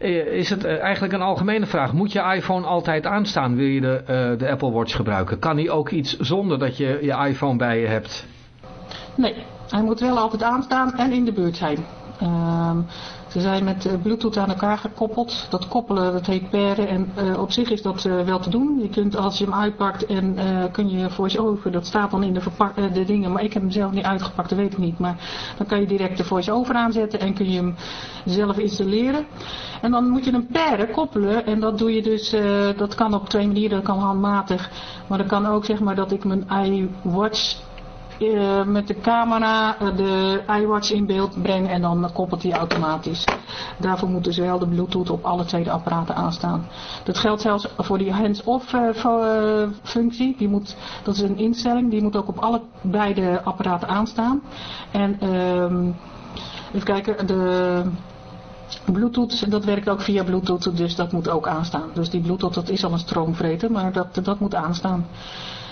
Eh, is het eh, eigenlijk een algemene vraag? Moet je iPhone altijd aanstaan? Wil je de, eh, de Apple Watch gebruiken? Kan die ook iets zonder dat je je iPhone bij je hebt? Nee, hij moet wel altijd aanstaan en in de buurt zijn. Ehm, ze zijn met eh, Bluetooth aan elkaar gekoppeld. Dat koppelen, dat heet pairen. En eh, op zich is dat eh, wel te doen. Je kunt als je hem uitpakt en kun je voice-over, dat staat dan in de, de dingen, maar ik heb hem zelf niet uitgepakt, dat weet ik niet. Maar dan kan je direct de voice-over aanzetten en kun je hem zelf installeren. En dan moet je hem pairen, koppelen. En dat doe je dus, dat kan op twee manieren, dat kan handmatig. Maar dat kan ook zeg maar dat ik mijn iWatch eh, met de camera eh, de iWatch in beeld breng en dan koppelt hij automatisch. Daarvoor moet dus wel de Bluetooth op alle twee de apparaten aanstaan. Dat geldt zelfs voor die hands-off eh. Die moet, dat is een instelling, die moet ook op alle beide apparaten aanstaan. En ehm, even kijken, de Bluetooth, dat werkt ook via Bluetooth, dus dat moet ook aanstaan. Dus die Bluetooth, dat is al een stroomvreter, maar dat, dat moet aanstaan.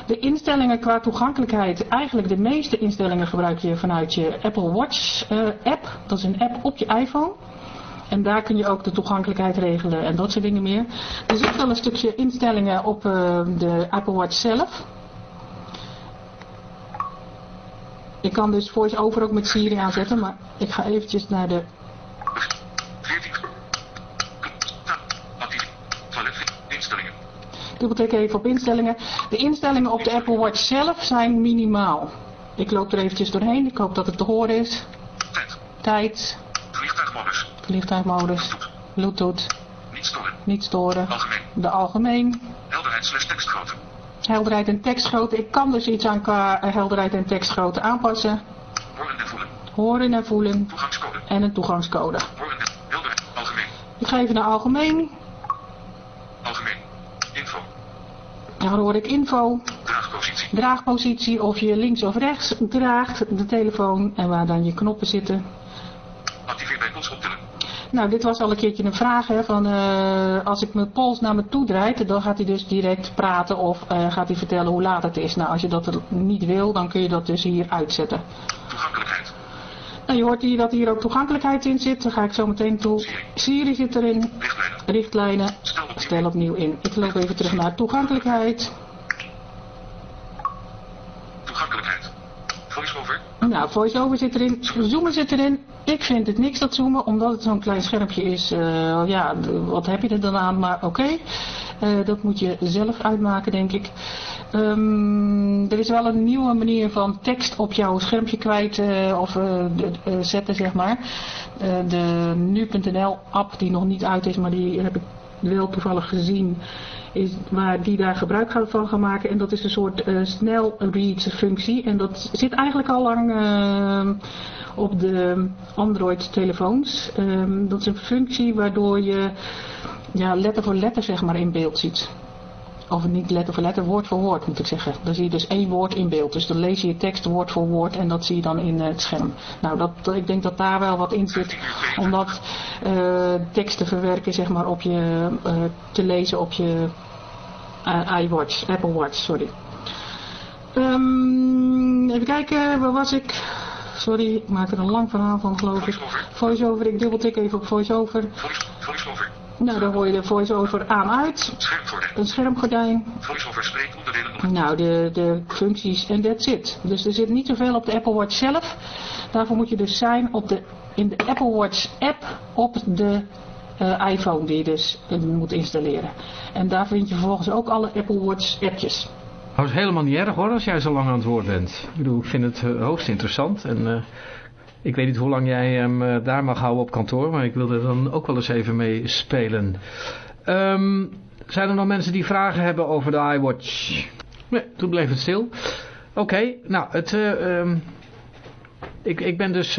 De instellingen qua toegankelijkheid, eigenlijk de meeste instellingen gebruik je vanuit je Apple Watch uh, app. Dat is een app op je iPhone. En daar kun je ook de toegankelijkheid regelen en dat soort dingen meer. Er zit wel een stukje instellingen op uh, de Apple Watch zelf. Ik kan dus voice-over ook met Siri aanzetten, maar ik ga eventjes naar de... 14. Actief. Toilet. Instellingen. Dubbeltik even op instellingen. De instellingen op de Apple Watch zelf zijn minimaal. Ik loop er eventjes doorheen. Ik hoop dat het te horen is. Tijd. Tijd. Vliegtuigmodus. Vliegtuigmodus. Bluetooth. Niet storen. Niet storen. Algemeen. De algemeen. Helderheid slash tekstgrootte. Helderheid en tekstgrootte. Ik kan dus iets aan qua eh, helderheid en tekstgrootte aanpassen. Horen en voelen. Horen en voelen. Toegangscode. En een toegangscode. Horen en helderheid. Algemeen. Ik ga even naar algemeen. Algemeen. Dan hoor ik info. Draagpositie. Draagpositie. Of je links of rechts draagt de telefoon. En waar dan je knoppen zitten. Activeer bij pols optillen. Nou, dit was al een keertje een vraag, hè, van uh, als ik mijn pols naar me toe draait, dan gaat hij dus direct praten of uh, gaat hij vertellen hoe laat het is. Nou, als je dat niet wil, dan kun je dat dus hier uitzetten. Toegankelijkheid. Nou, je hoort hier dat hier ook toegankelijkheid in zit, daar ga ik zo meteen toe. Siri. Zit erin, Richtlijnen. Stel opnieuw. in. Ik loop even terug naar toegankelijkheid. Toegankelijkheid. Voice-over. Nou, voice-over zit erin, zoomen zit erin. Ik vind het niks dat zoomen, omdat het zo'n klein schermpje is. Uh, ja, wat heb je er dan aan, maar oké. Uh, dat moet je zelf uitmaken, denk ik. Um, er is wel een nieuwe manier van tekst op jouw schermpje kwijt uh, of zetten, zeg maar. de nu.nl app die nog niet uit is, maar die heb ik wel toevallig gezien is waar die daar gebruik van gaan maken. En dat is een soort uh, snel read functie. En dat zit eigenlijk al lang uh, op de Android telefoons. Um, dat is een functie waardoor je ja, letter voor letter zeg maar in beeld ziet. Of niet letter voor letter, woord voor woord moet ik zeggen. Dan zie je dus één woord in beeld. Dus dan lees je je tekst woord voor woord en dat zie je dan in het scherm. Nou, dat, ik denk dat daar wel wat in zit. Om dat uh, tekst te verwerken, zeg maar, op je, uh, te lezen op je iWatch, Apple Watch, sorry. Um, even kijken, waar was ik? Sorry, ik maak er een lang verhaal van, geloof ik. Voice-over, ik dubbeltik even op voice-over. Voice-over. Nou, dan hoor je de voice-over aan-uit. Schermgordijn. Een schermgordijn. Voice-over spreekonderdelen. Nou, de, de functies en that's it. Dus er zit niet zoveel op de Apple Watch zelf. Daarvoor moet je dus zijn op de, in de Apple Watch app op de uh, iPhone die je dus uh, moet installeren. En daar vind je vervolgens ook alle Apple Watch appjes. Dat is helemaal niet erg hoor, als jij zo lang aan het woord bent. Ik bedoel, ik vind het uh, hoogst interessant. En uh, ik weet niet hoe lang jij hem uh, daar mag houden op kantoor, maar ik wil er dan ook wel eens even mee spelen. Um, zijn er nog mensen die vragen hebben over de iWatch? Nee, toen bleef het stil. Oké, nou, het... Um, ik, ik ben dus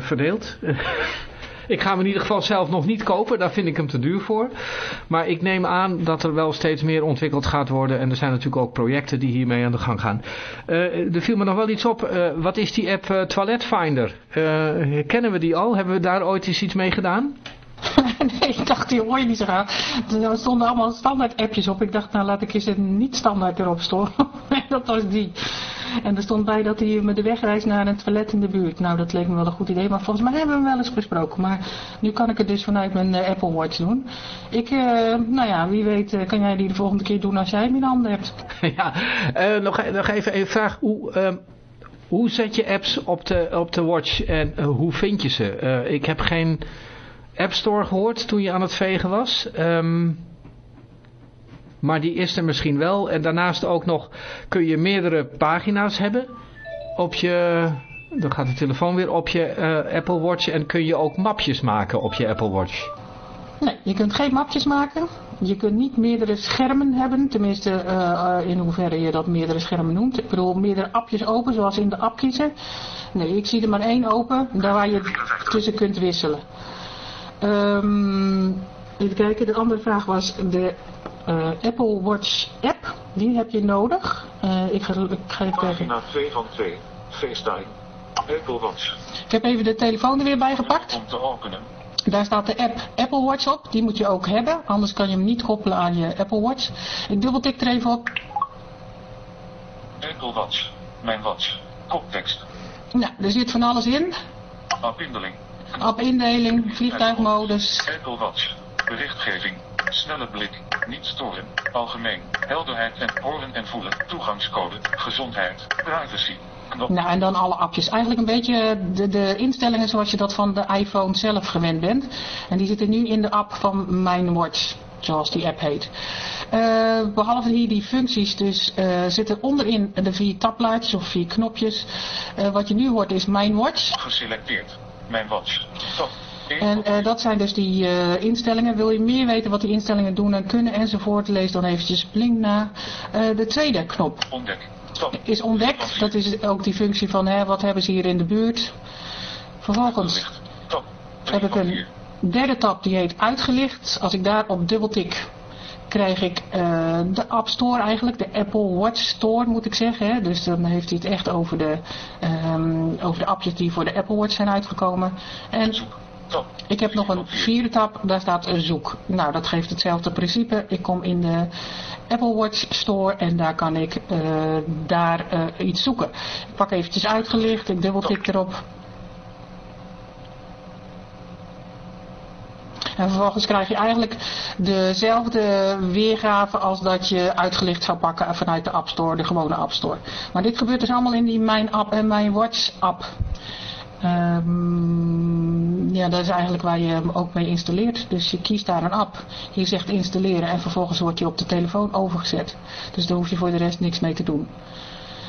verdeeld. Ik ga hem in ieder geval zelf nog niet kopen. Daar vind ik hem te duur voor. Maar ik neem aan dat er wel steeds meer ontwikkeld gaat worden. En er zijn natuurlijk ook projecten die hiermee aan de gang gaan. Uh, er viel me nog wel iets op. Uh, wat is die app uh, Toilet Finder? kennen we die al? Hebben we daar ooit eens iets mee gedaan? nee, ik dacht, die hoor je niet zo graag. Er stonden allemaal standaard appjes op. Ik dacht, nou laat ik eens een niet standaard erop storen. dat was die. En er stond bij dat hij me de weg reist naar een toilet in de buurt. Nou, dat leek me wel een goed idee. Maar volgens mij hebben we hem wel eens besproken. Maar nu kan ik het dus vanuit mijn uh, Apple Watch doen. Ik, uh, nou ja, wie weet uh, kan jij die de volgende keer doen als jij hem in handen hebt. ja, nog, nog even een vraag. Hoe... hoe zet je apps op de, op de watch en hoe vind je ze? ik heb geen App Store gehoord toen je aan het vegen was. Um, maar die is er misschien wel. En daarnaast ook nog kun je meerdere pagina's hebben op je... Dan gaat de telefoon weer op je uh, Apple Watch en kun je ook mapjes maken op je Apple Watch. Nee, je kunt geen mapjes maken. Je kunt niet meerdere schermen hebben. Tenminste, uh, in hoeverre je dat meerdere schermen noemt. Ik bedoel, meerdere appjes open, zoals in de app kiezen. Nee, ik zie er maar één open, daar waar je tussen kunt wisselen. Um, even kijken, de andere vraag was de uh, Apple Watch app. Die heb je nodig. Uh, ik, ga, ik ga even kijken. Pagina 2 van 2. FaceTime. Apple Watch. Ik heb even de telefoon er weer bij gepakt. Om te openen. Daar staat de app Apple Watch op. Die moet je ook hebben. Anders kan je hem niet koppelen aan je Apple Watch. Ik dubbeltik er even op. Apple Watch. Mijn watch. Koptekst. Nou, er zit van alles in. Appindeling. App-indeling, vliegtuigmodus. Apple Watch. Berichtgeving. Snelle blik. Niet storen. Algemeen. Helderheid en horen en voelen. Toegangscode. Gezondheid. Privacy. Knop. Nou, en dan alle appjes. Eigenlijk een beetje de, de instellingen zoals je dat van de iPhone zelf gewend bent. En die zitten nu in de app van Mijn Watch, zoals die app heet. Eh, behalve hier die functies, dus eh, zitten onderin de vier tabblaadjes of vier knopjes. Eh, wat je nu hoort is Mijn Watch. Geselecteerd. Mijn En op- eh, dat zijn dus die eh, instellingen. Wil je meer weten wat die instellingen doen en kunnen enzovoort, lees dan eventjes blink na. Eh, de tweede knop Ontdek. Is ontdekt. Dat is ook die functie van hè, wat hebben ze hier in de buurt. Vervolgens heb ik een derde tab die heet uitgelicht. Als ik daarop dubbeltik krijg ik eh, de App Store eigenlijk, de Apple Watch Store moet ik zeggen. Hè. Dus dan heeft hij het echt over de, ehm, over de appjes die voor de Apple Watch zijn uitgekomen. En ik heb nog een vierde tab, daar staat zoek. Nou, dat geeft hetzelfde principe. Ik kom in de Apple Watch Store en daar kan ik eh, daar eh, iets zoeken. Ik pak eventjes uitgelicht, ik dubbeltik erop. En vervolgens krijg je eigenlijk dezelfde weergave als dat je uitgelicht zou pakken vanuit de App Store, de gewone App Store. Maar dit gebeurt dus allemaal in die Mijn App en Mijn Watch app. Ehm, ja, dat is eigenlijk waar je ook mee installeert. Dus je kiest daar een app. Je zegt installeren en vervolgens wordt hij op de telefoon overgezet. Dus daar hoef je voor de rest niks mee te doen.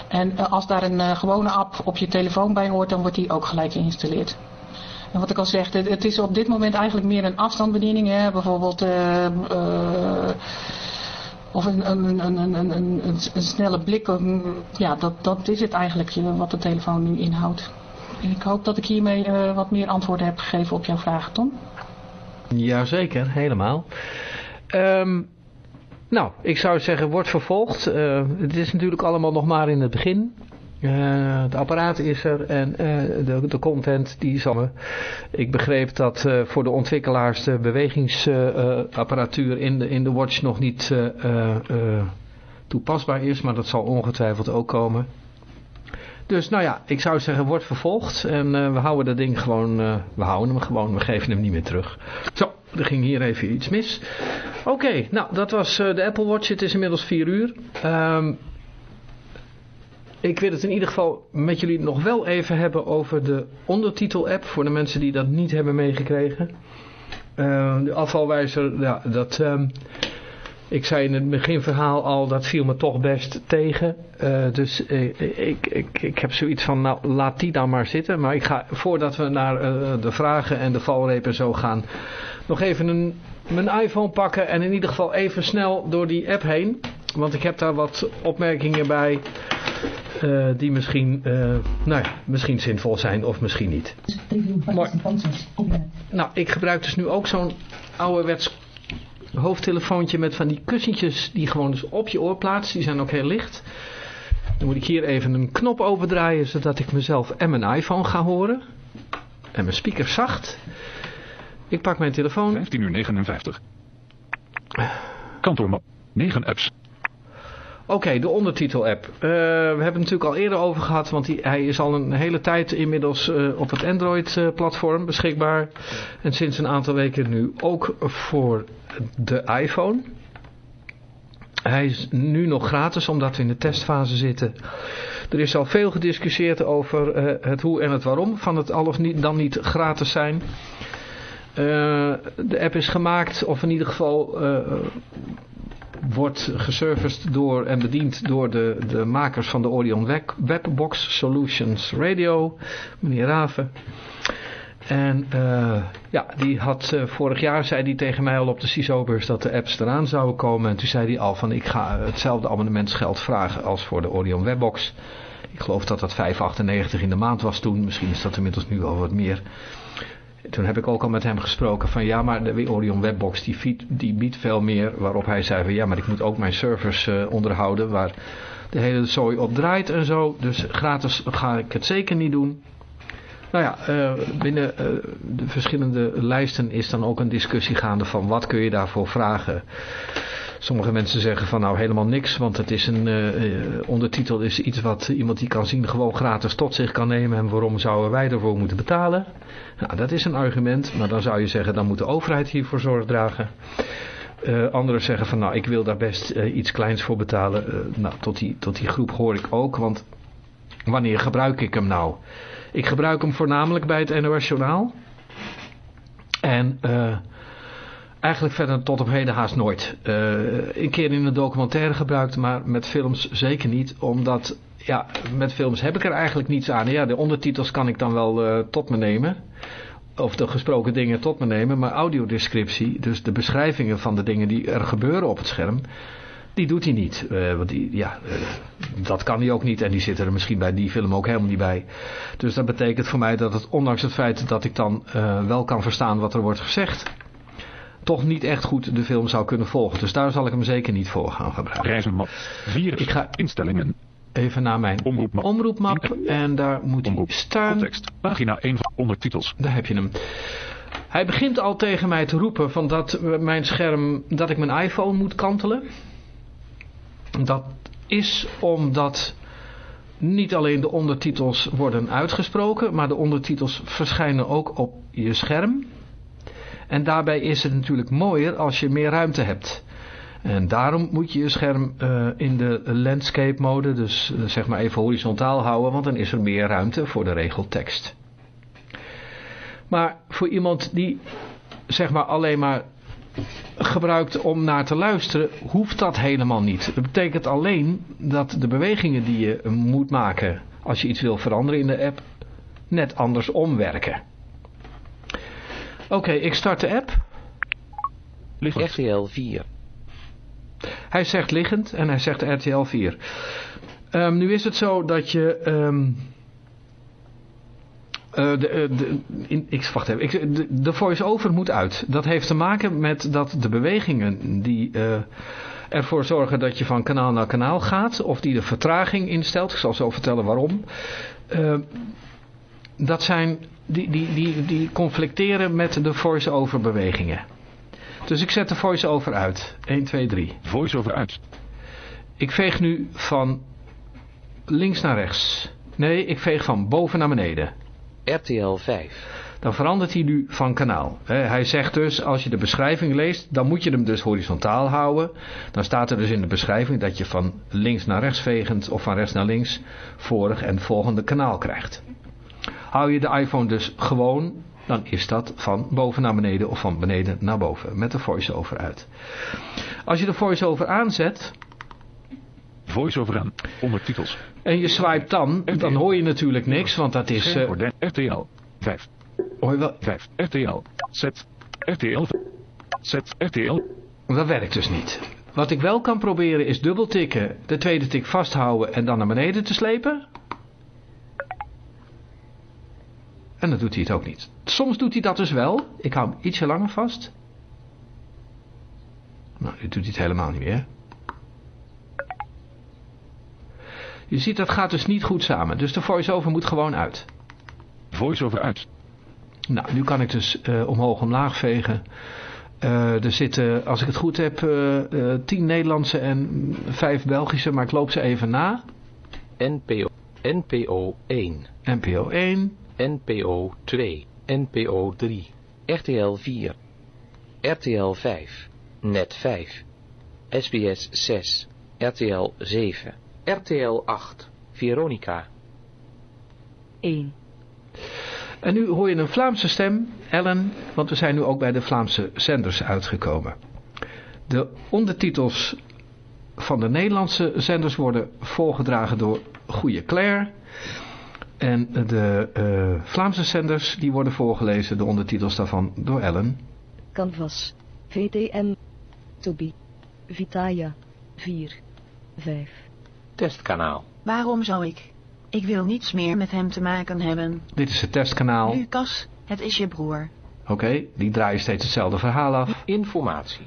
En eh, als daar een eh, gewone app op je telefoon bij hoort, dan wordt die ook gelijk geïnstalleerd. En wat ik al zeg, het, is op dit moment eigenlijk meer een afstandsbediening. Hè? Bijvoorbeeld... eh, eh, of een, een, een, een, snelle blik. ja, dat, dat is het eigenlijk je- wat de telefoon nu inhoudt. Ik hoop dat ik hiermee eh, wat meer antwoorden heb gegeven op jouw vragen, Tom. Jazeker, helemaal. Ehm, nou, ik zou zeggen, wordt vervolgd. Eh, het is natuurlijk allemaal nog maar in het begin. Eh, het apparaat is er en eh, de, de content die zal me... Ik begreep dat eh, voor de ontwikkelaars de bewegingsapparatuur in, de, in de watch nog niet toepasbaar is. Maar dat zal ongetwijfeld ook komen. Dus nou ja, ik zou zeggen, wordt vervolgd. En we houden dat ding gewoon, we houden hem gewoon, we geven hem niet meer terug. Zo, er ging hier even iets mis. Oké, nou dat was de Apple Watch. Het is inmiddels 4 uur. Ehm, ik wil het in ieder geval met jullie nog wel even hebben over de ondertitel-app. Voor de mensen die dat niet hebben meegekregen. Eh, de afvalwijzer, ja, dat... ehm, ik zei in het beginverhaal al, dat viel me toch best tegen. Eh, dus eh, ik, ik, ik heb zoiets van, nou laat die dan maar zitten. Maar ik ga, voordat we naar de vragen en de valreep en zo gaan, nog even een, mijn iPhone pakken. En in ieder geval even snel door die app heen. Want ik heb daar wat opmerkingen bij eh, die misschien, eh, nou ja, misschien zinvol zijn of misschien niet. Mooi. Nou, ik gebruik dus nu ook zo'n ouderwets hoofdtelefoontje met van die kussentjes die gewoon dus op je oor plaatsen. Die zijn ook heel licht. Dan moet ik hier even een knop overdraaien zodat ik mezelf en mijn iPhone ga horen. En mijn speaker zacht. Ik pak mijn telefoon. 15 uur 59. Kantoormap. 9 apps. Oké, de ondertitel-app. Eh, we hebben het natuurlijk al eerder over gehad, want die, hij is al een hele tijd inmiddels eh, op het Android-platform beschikbaar. En sinds een aantal weken nu ook voor de iPhone. Hij is nu nog gratis, omdat we in de testfase zitten. Er is al veel gediscussieerd over eh, het hoe en het waarom van het al of niet, dan niet gratis zijn. Eh, de app is gemaakt, of in ieder geval eh, wordt geserviced door en bediend door de, de makers van de Orion Web- Webbox Solutions Radio, meneer Raven. En eh, ja, die had eh, vorig jaar, zei hij tegen mij al op de CISO-beurs dat de apps eraan zouden komen. En toen zei hij al van ik ga hetzelfde abonnementsgeld vragen als voor de Orion Webbox. Ik geloof dat dat 5,98 in de maand was toen. Misschien is dat inmiddels nu al wat meer. Toen heb ik ook al met hem gesproken van ja, maar de Orion Webbox die, die biedt veel meer. Waarop hij zei van ja, maar ik moet ook mijn servers eh, onderhouden waar de hele zooi op draait en zo. Dus gratis ga ik het zeker niet doen. Nou ja, eh, binnen eh, de verschillende lijsten is dan ook een discussie gaande van wat kun je daarvoor vragen. Sommige mensen zeggen van nou helemaal niks, want het is een uh, ondertitel is iets wat iemand die kan zien gewoon gratis tot zich kan nemen en waarom zouden wij ervoor moeten betalen? Nou, dat is een argument, maar dan zou je zeggen dan moet de overheid hiervoor zorg dragen. Uh, anderen zeggen van nou ik wil daar best iets kleins voor betalen. nou tot die, tot die groep hoor ik ook, want wanneer gebruik ik hem nou? Ik gebruik hem voornamelijk bij het NOS Journaal. En eigenlijk verder tot op heden haast nooit. Uh, een keer in een documentaire gebruikt, maar met films zeker niet. Omdat, ja, met films heb ik er eigenlijk niets aan. Ja, de ondertitels kan ik dan wel uh, tot me nemen. Of de gesproken dingen tot me nemen. Maar audiodescriptie, dus de beschrijvingen van de dingen die er gebeuren op het scherm... Die doet hij niet. Uh, want die, ja, dat kan hij ook niet. En die zitten er misschien bij die film ook helemaal niet bij. Dus dat betekent voor mij dat het, ondanks het feit dat ik dan wel kan verstaan wat er wordt gezegd, toch niet echt goed de film zou kunnen volgen. Dus daar zal ik hem zeker niet voor gaan gebruiken. Reizenmap. Vier ik ga instellingen. Even naar mijn omroepmap. omroepmap en daar moet Omroep. hij staan. Context. Pagina 1 van ondertitels. Daar heb je hem. Hij begint al tegen mij te roepen van dat mijn scherm, dat ik mijn iPhone moet kantelen. Dat is omdat niet alleen de ondertitels worden uitgesproken, maar de ondertitels verschijnen ook op je scherm. En daarbij is het natuurlijk mooier als je meer ruimte hebt. En daarom moet je je scherm uh, in de landscape mode, dus uh, zeg maar even horizontaal houden, want dan is er meer ruimte voor de regeltekst. Maar voor iemand die zeg maar alleen maar gebruikt om naar te luisteren, hoeft dat helemaal niet. Dat betekent alleen dat de bewegingen die je moet maken als je iets wil veranderen in de app, net andersom werken. Oké, okay, ik start de app. Liggend. RTL 4. Hij zegt liggend en hij zegt RTL 4. Um, nu is het zo dat je... Um, uh, de, de, in, ik, wacht even, ik, de, de voice-over moet uit. Dat heeft te maken met dat de bewegingen die uh, ervoor zorgen dat je van kanaal naar kanaal gaat, of die de vertraging instelt, ik zal zo vertellen waarom, uh, dat zijn, die, die, die, die conflicteren met de voice-over bewegingen. Dus ik zet de voice-over uit. 1, 2, 3. Voice-over uit. Ik veeg nu van links naar rechts. Nee, ik veeg van boven naar beneden. RTL 5. Dan verandert hij nu van kanaal. Hij zegt dus, als je de beschrijving leest, dan moet je hem dus horizontaal houden. Dan staat er dus in de beschrijving dat je van links naar rechts vegend of van rechts naar links vorig en volgende kanaal krijgt. Hou je de iPhone dus gewoon, dan is dat van boven naar beneden of van beneden naar boven. Met de voice-over uit. Als je de voice-over aanzet... Voice-over aan, ondertitels. En je swipe dan, dan hoor je natuurlijk niks, want dat is... Uh, RTL 5. Hoor je wel? 5. RTL. Z. RTL. Z. RTL. Dat werkt dus niet. Wat ik wel kan proberen is dubbel tikken, de tweede tik vasthouden en dan naar beneden te slepen. En dan doet hij het ook niet. Soms doet hij dat dus wel. Ik hou hem ietsje langer vast. Nou, nu doet hij het helemaal niet meer. Je ziet, dat gaat dus niet goed samen. Dus de voice-over moet gewoon uit. Voice-over uit. Nou, nu kan ik dus uh, omhoog omlaag vegen. Uh, er zitten, als ik het goed heb, uh, tien Nederlandse en vijf Belgische, maar ik loop ze even na. NPO, NPO 1. NPO 1. NPO 2. NPO 3. RTL 4. RTL 5. Net 5. SBS 6. RTL 7. RTL 8. Veronica. 1. En nu hoor je een Vlaamse stem, Ellen, want we zijn nu ook bij de Vlaamse zenders uitgekomen. De ondertitels van de Nederlandse zenders worden voorgedragen door Goeie Claire. En de uh, Vlaamse zenders die worden voorgelezen, de ondertitels daarvan, door Ellen. Canvas, VTM, Tobi, Vitaya, 4, 5. Testkanaal. Waarom zou ik? Ik wil niets meer met hem te maken hebben. Dit is het testkanaal. Lucas, het is je broer. Oké, okay, die draaien steeds hetzelfde verhaal af. Informatie.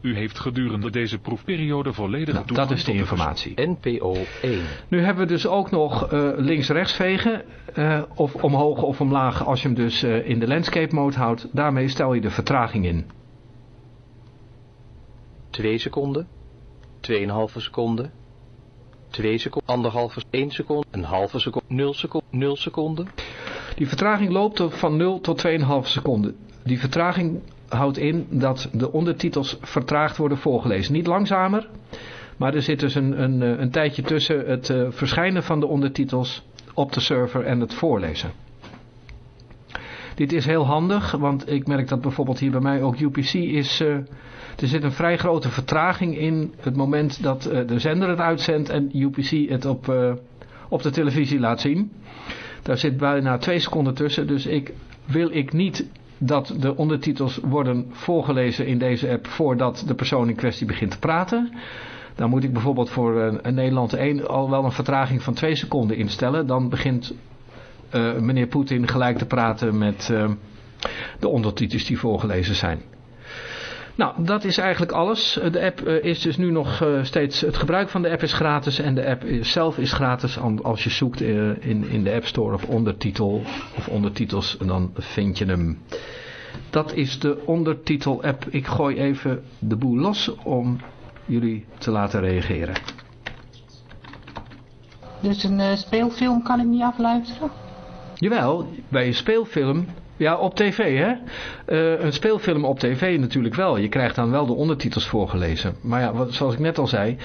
U heeft gedurende deze proefperiode volledige Nou, toegang dat is de tot informatie. NPO 1. Nu hebben we dus ook nog eh, links-rechts vegen. eh, of omhoog of omlaag als je hem dus eh, in de landscape mode houdt. Daarmee stel je de vertraging in. 2 seconden, 2,5 seconde, 2 seconden, 1,5, 1 seconde, een halve seconde, 0 seconde, 0 seconde. Die vertraging loopt op van 0 tot 2,5 seconden. Die vertraging houdt in dat de ondertitels vertraagd worden voorgelezen. Niet langzamer, maar er zit dus een, een, eh, een tijdje tussen het eh, verschijnen van de ondertitels op de server en het voorlezen. Dit is heel handig, want ik merk dat bijvoorbeeld hier bij mij ook UPC is... eh, er zit een vrij grote vertraging in het moment dat de zender het uitzendt en UPC het op, op de televisie laat zien. Daar zit bijna twee seconden tussen, dus ik, wil ik niet dat de ondertitels worden voorgelezen in deze app voordat de persoon in kwestie begint te praten. Dan moet ik bijvoorbeeld voor een, Nederland 1 al wel een vertraging van 2 seconden instellen. Dan begint eh, meneer Poetin gelijk te praten met eh, de ondertitels die voorgelezen zijn. Nou, dat is eigenlijk alles. De app eh, is dus nu nog eh, steeds... Het gebruik van de app is gratis en de app zelf is gratis. Als je zoekt eh, in, in de App Store of ondertitel of ondertitels, dan vind je hem. Dat is de ondertitel app. Ik gooi even de boel los om jullie te laten reageren. Dus een speelfilm kan ik niet afluisteren? Jawel, bij een speelfilm... Ja, op tv hè. Eh, een speelfilm op tv natuurlijk wel. Je krijgt dan wel de ondertitels voorgelezen. Maar ja, wat, zoals ik net al zei...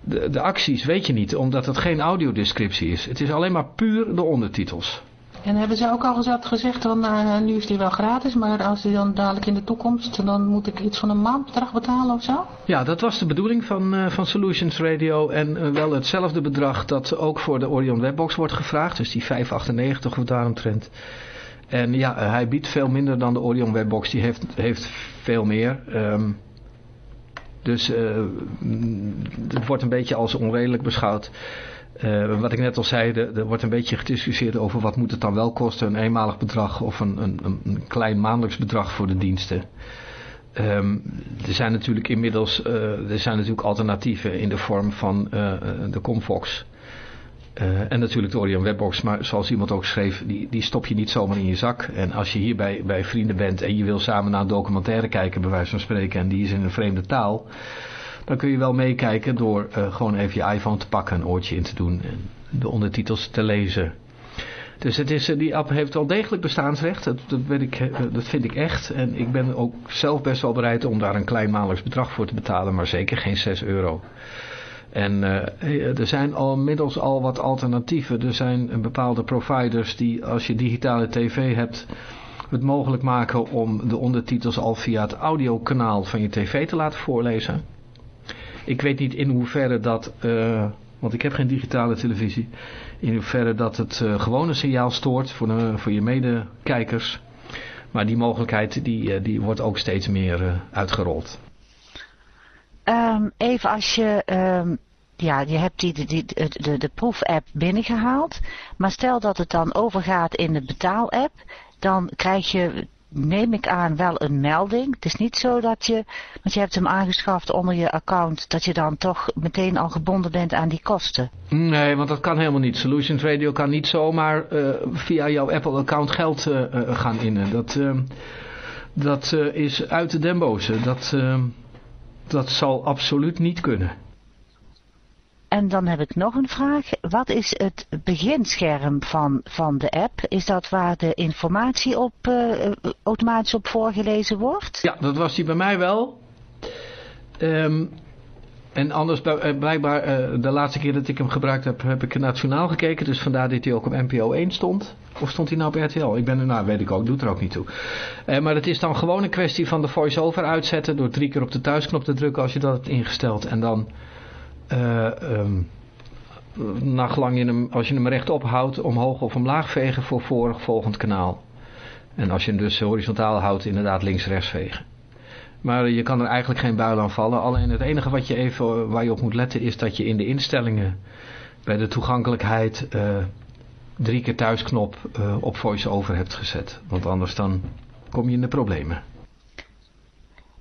De, de acties weet je niet, omdat het geen audiodescriptie is. Het is alleen maar puur de ondertitels. En hebben ze ook al gezegd, gezegd van, eh, nu is die wel gratis, maar als die dan dadelijk in de toekomst, dan moet ik iets van een maandbedrag betalen of zo? Ja, dat was de bedoeling van, eh, van Solutions Radio. En eh, wel hetzelfde bedrag dat ook voor de Orion Webbox wordt gevraagd. Dus die 5,98 of daaromtrent. En ja, hij biedt veel minder dan de Orion Webbox. Die heeft, heeft veel meer. Ehm, dus eh, mm, het wordt een beetje als onredelijk beschouwd. Eh, wat ik net al zei, er, wordt een beetje gediscussieerd over wat moet het dan wel kosten. Een eenmalig bedrag of een, een, een- klein maandelijks bedrag voor de diensten. Ehm, er zijn natuurlijk inmiddels eh, er zijn natuurlijk alternatieven in de vorm van de Comfox. Eh, en natuurlijk de Orion Webbox, maar zoals iemand ook schreef, die, die stop je niet zomaar in je zak. En als je hier bij, bij vrienden bent en je wil samen naar een documentaire kijken, bij wijze van spreken, en die is in een vreemde taal, dan kun je wel meekijken door eh, gewoon even je iPhone te pakken, een oortje in te doen en de ondertitels te lezen. Dus het is, eh, die app heeft wel degelijk bestaansrecht, dat, dat, weet ik, dat vind ik echt. En ik ben ook zelf best wel bereid om daar een klein maandelijks bedrag voor te betalen, maar zeker geen 6 euro. En eh, er zijn al inmiddels al wat alternatieven. Er zijn eh, bepaalde providers die als je digitale tv hebt het mogelijk maken om de ondertitels al via het audiokanaal van je tv te laten voorlezen. Ik weet niet in hoeverre dat, eh, want ik heb geen digitale televisie, in hoeverre dat het eh, gewone signaal stoort voor, voor je medekijkers. Maar die mogelijkheid die, eh, die wordt ook steeds meer eh, uitgerold. Ehm, even als je, ehm, ja, je hebt die, die, de, de, proefapp binnengehaald. Maar stel dat het dan overgaat in de betaalapp. Dan krijg je, neem ik aan, wel een melding. Het is niet zo dat je, want je hebt hem aangeschaft onder je account, dat je dan toch meteen al gebonden bent aan die kosten. Nee, want dat kan helemaal niet. Solutions Radio kan niet zomaar eh, via jouw Apple-account geld eh, eh, gaan innen. Dat, eh, dat is uit de den boze. Dat, dat zal absoluut niet kunnen. En dan heb ik nog een vraag. Wat is het beginscherm van, van de app? Is dat waar de informatie op eh, automatisch op voorgelezen wordt? Ja, dat was die bij mij wel. Ehm, en anders, eh, blijkbaar, eh, de laatste keer dat ik hem gebruikt heb, heb ik nationaal gekeken. Dus vandaar dat hij ook op NPO 1 stond. Of stond hij nou op RTL? Ik ben er, nou weet ik ook, doet er ook niet toe. Eh, maar het is dan gewoon een kwestie van de voice-over uitzetten. Door drie keer op de thuisknop te drukken als je dat hebt ingesteld. En dan, ehm, nagelang je hem, als je hem rechtop houdt, omhoog of omlaag vegen voor vorig volgend kanaal. En als je hem dus horizontaal houdt, inderdaad links-rechts vegen. Maar je kan er eigenlijk geen buil aan vallen. Alleen het enige wat je even, waar je op moet letten is dat je in de instellingen bij de toegankelijkheid eh, drie keer thuisknop eh, op voice-over hebt gezet. Want anders dan kom je in de problemen.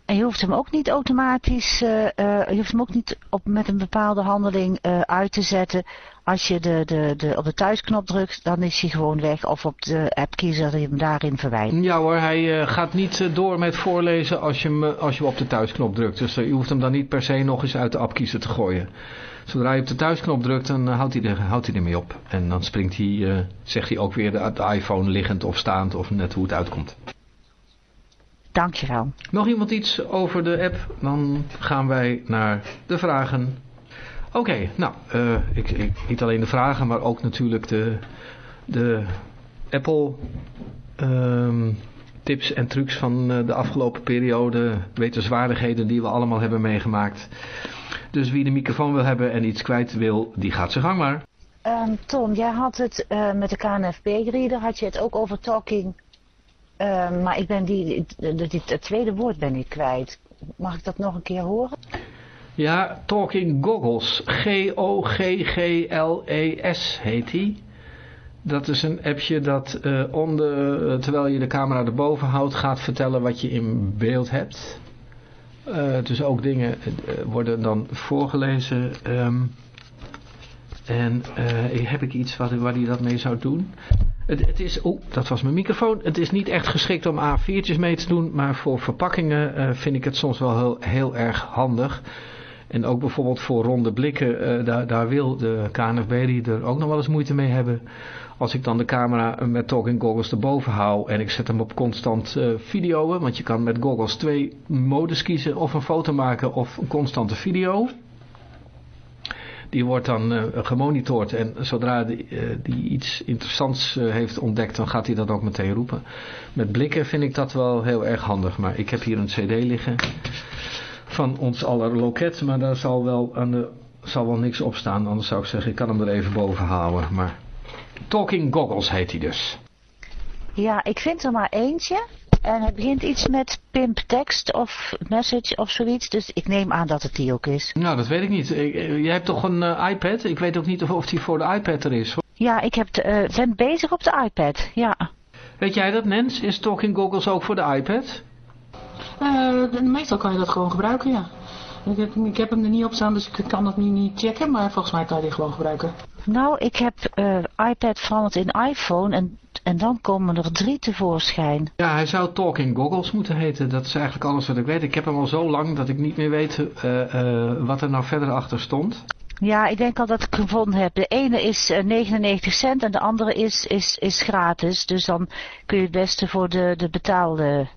En je hoeft hem ook niet automatisch, uh, uh, je hoeft hem ook niet op, met een bepaalde handeling uh, uit te zetten. Als je de, de, de, op de thuisknop drukt, dan is hij gewoon weg. Of op de app kiezen dat je hem daarin verwijdert. Ja hoor, hij gaat niet door met voorlezen als je, hem, als je op de thuisknop drukt. Dus je hoeft hem dan niet per se nog eens uit de app kiezen te gooien. Zodra je op de thuisknop drukt, dan houdt hij, er, houdt hij ermee op. En dan springt hij, zegt hij ook weer de, de iPhone liggend of staand of net hoe het uitkomt. Dankjewel. Nog iemand iets over de app? Dan gaan wij naar de vragen. Oké, nou, uh, ik, ik, niet alleen de vragen, maar ook natuurlijk de, de Apple um, tips en trucs van uh, de afgelopen periode. Wetenswaardigheden die we allemaal hebben meegemaakt. Dus wie de microfoon wil hebben en iets kwijt wil, die gaat zijn gang maar. Um, Tom, jij had het uh, met de KNFP-reader, had je het ook over talking Uh, maar ik ben die, het tweede woord ben ik kwijt. Mag ik dat nog een keer horen? Ja, Talking Goggles. G-O-G-G-L-E-S heet die. Dat is een appje dat uh, onder, terwijl je de camera erboven houdt gaat vertellen wat je in beeld hebt. Uh, dus ook dingen worden dan voorgelezen. Um, en heb ik iets wat, waar hij dat mee zou doen? Het, het is, oh, dat was mijn microfoon. Het is niet echt geschikt om A4'tjes mee te doen, maar voor verpakkingen uh, vind ik het soms wel heel, heel erg handig. En ook bijvoorbeeld voor ronde blikken, uh, daar, daar wil de KNFB er ook nog wel eens moeite mee hebben. Als ik dan de camera met talking goggles erboven hou en ik zet hem op constant uh, videoen. Want je kan met goggles twee modes kiezen, of een foto maken of een constante video. Die wordt dan uh, gemonitord en zodra die, uh, die iets interessants uh, heeft ontdekt, dan gaat hij dat ook meteen roepen. Met blikken vind ik dat wel heel erg handig, maar ik heb hier een cd liggen van ons aller loket, maar daar zal wel, zal wel niks op staan. Anders zou ik zeggen, ik kan hem er even boven houden. Maar Talking Goggles heet hij dus. Ja, ik vind er maar eentje. En het begint iets met pimp tekst of message of zoiets. Dus ik neem aan dat het die ook is. Nou, dat weet ik niet. Jij hebt toch een uh, iPad? Ik weet ook niet of, of die voor de iPad er is. Ja, ik heb de, uh, ben bezig op de iPad, ja. Weet jij dat, Nens? Is Talking Goggles ook voor de iPad? Uh, meestal kan je dat gewoon gebruiken, ja. Ik heb, ik heb hem er niet op staan, dus ik kan dat nu niet checken. Maar volgens mij kan je die gewoon gebruiken. Nou, ik heb uh, iPad veranderd in iPhone en, en dan komen er drie tevoorschijn. Ja, hij zou Talking Goggles moeten heten. Dat is eigenlijk alles wat ik weet. Ik heb hem al zo lang dat ik niet meer weet uh, uh, wat er nou verder achter stond. Ja, ik denk al dat ik gevonden heb. De ene is 99 cent en de andere is, is, is gratis. Dus dan kun je het beste voor de, de betaalde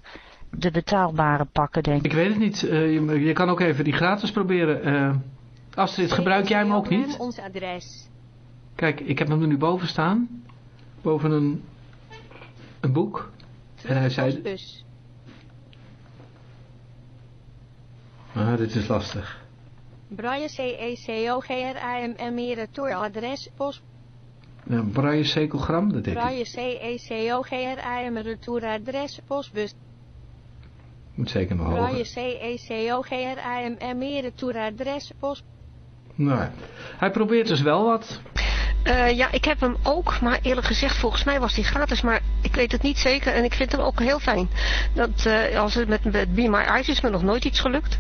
de betaalbare pakken, denk ik. Ik weet het niet. Uh, je, je, kan ook even die gratis proberen. Uh, Astrid, gebruik jij hem ook niet? Ons adres. Kijk, ik heb hem er nu boven staan. Boven een, een boek. En hij zei... Bus. Ah, dit is lastig. Braille C-E-C-O G-R-A-M-M E retouradres post. Ja, Braille sekelgram, dat denk Braille ik. Braille C-E-C-O G-R-A-M retouradres postbus. Moet zeker nog hoger. Braille C-E-C-O-G-R-A-M-M-E, retouradres, post. Nou, hij probeert dus wel wat. Uh, ja, ik heb hem ook, maar eerlijk gezegd, volgens mij was hij gratis, maar ik weet het niet zeker en ik vind hem ook heel fijn. Dat, uh, als het met, met Be My Eyes is me nog nooit iets gelukt.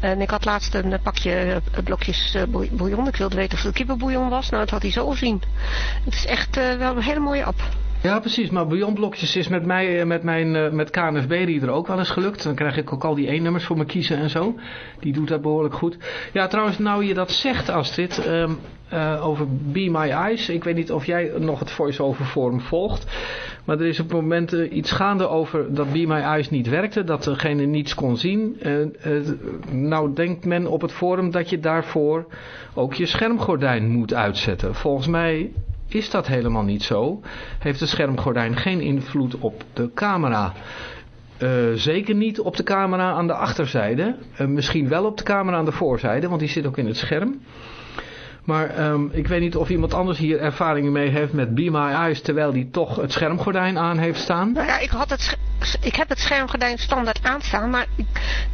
En ik had laatst een pakje uh, blokjes bouillon, ik wilde weten of het kippenbouillon was, nou dat had hij zo gezien. Het is echt wel een hele mooie app. Ja, precies. Maar bouillonblokjes is met, mij, met mijn met KNFB-reader ook wel eens gelukt. Dan krijg ik ook al die één-nummers voor me kiezen en zo. Die doet dat behoorlijk goed. Ja, trouwens, nou je dat zegt, Astrid, um, over Be My Eyes. Ik weet niet of jij nog het voice-over forum volgt. Maar er is op het moment iets gaande over dat Be My Eyes niet werkte. Dat degene niets kon zien. Nou denkt men op het forum dat je daarvoor ook je schermgordijn moet uitzetten. Volgens mij is dat helemaal niet zo. Heeft het schermgordijn geen invloed op de camera. Uh, zeker niet op de camera aan de achterzijde. Uh, misschien wel op de camera aan de voorzijde, want die zit ook in het scherm. Maar um, ik weet niet of iemand anders hier ervaringen mee heeft met Be My Eyes, terwijl die toch het schermgordijn aan heeft staan. Nou ja, ik, had het ik heb het schermgordijn standaard aanstaan, maar ik,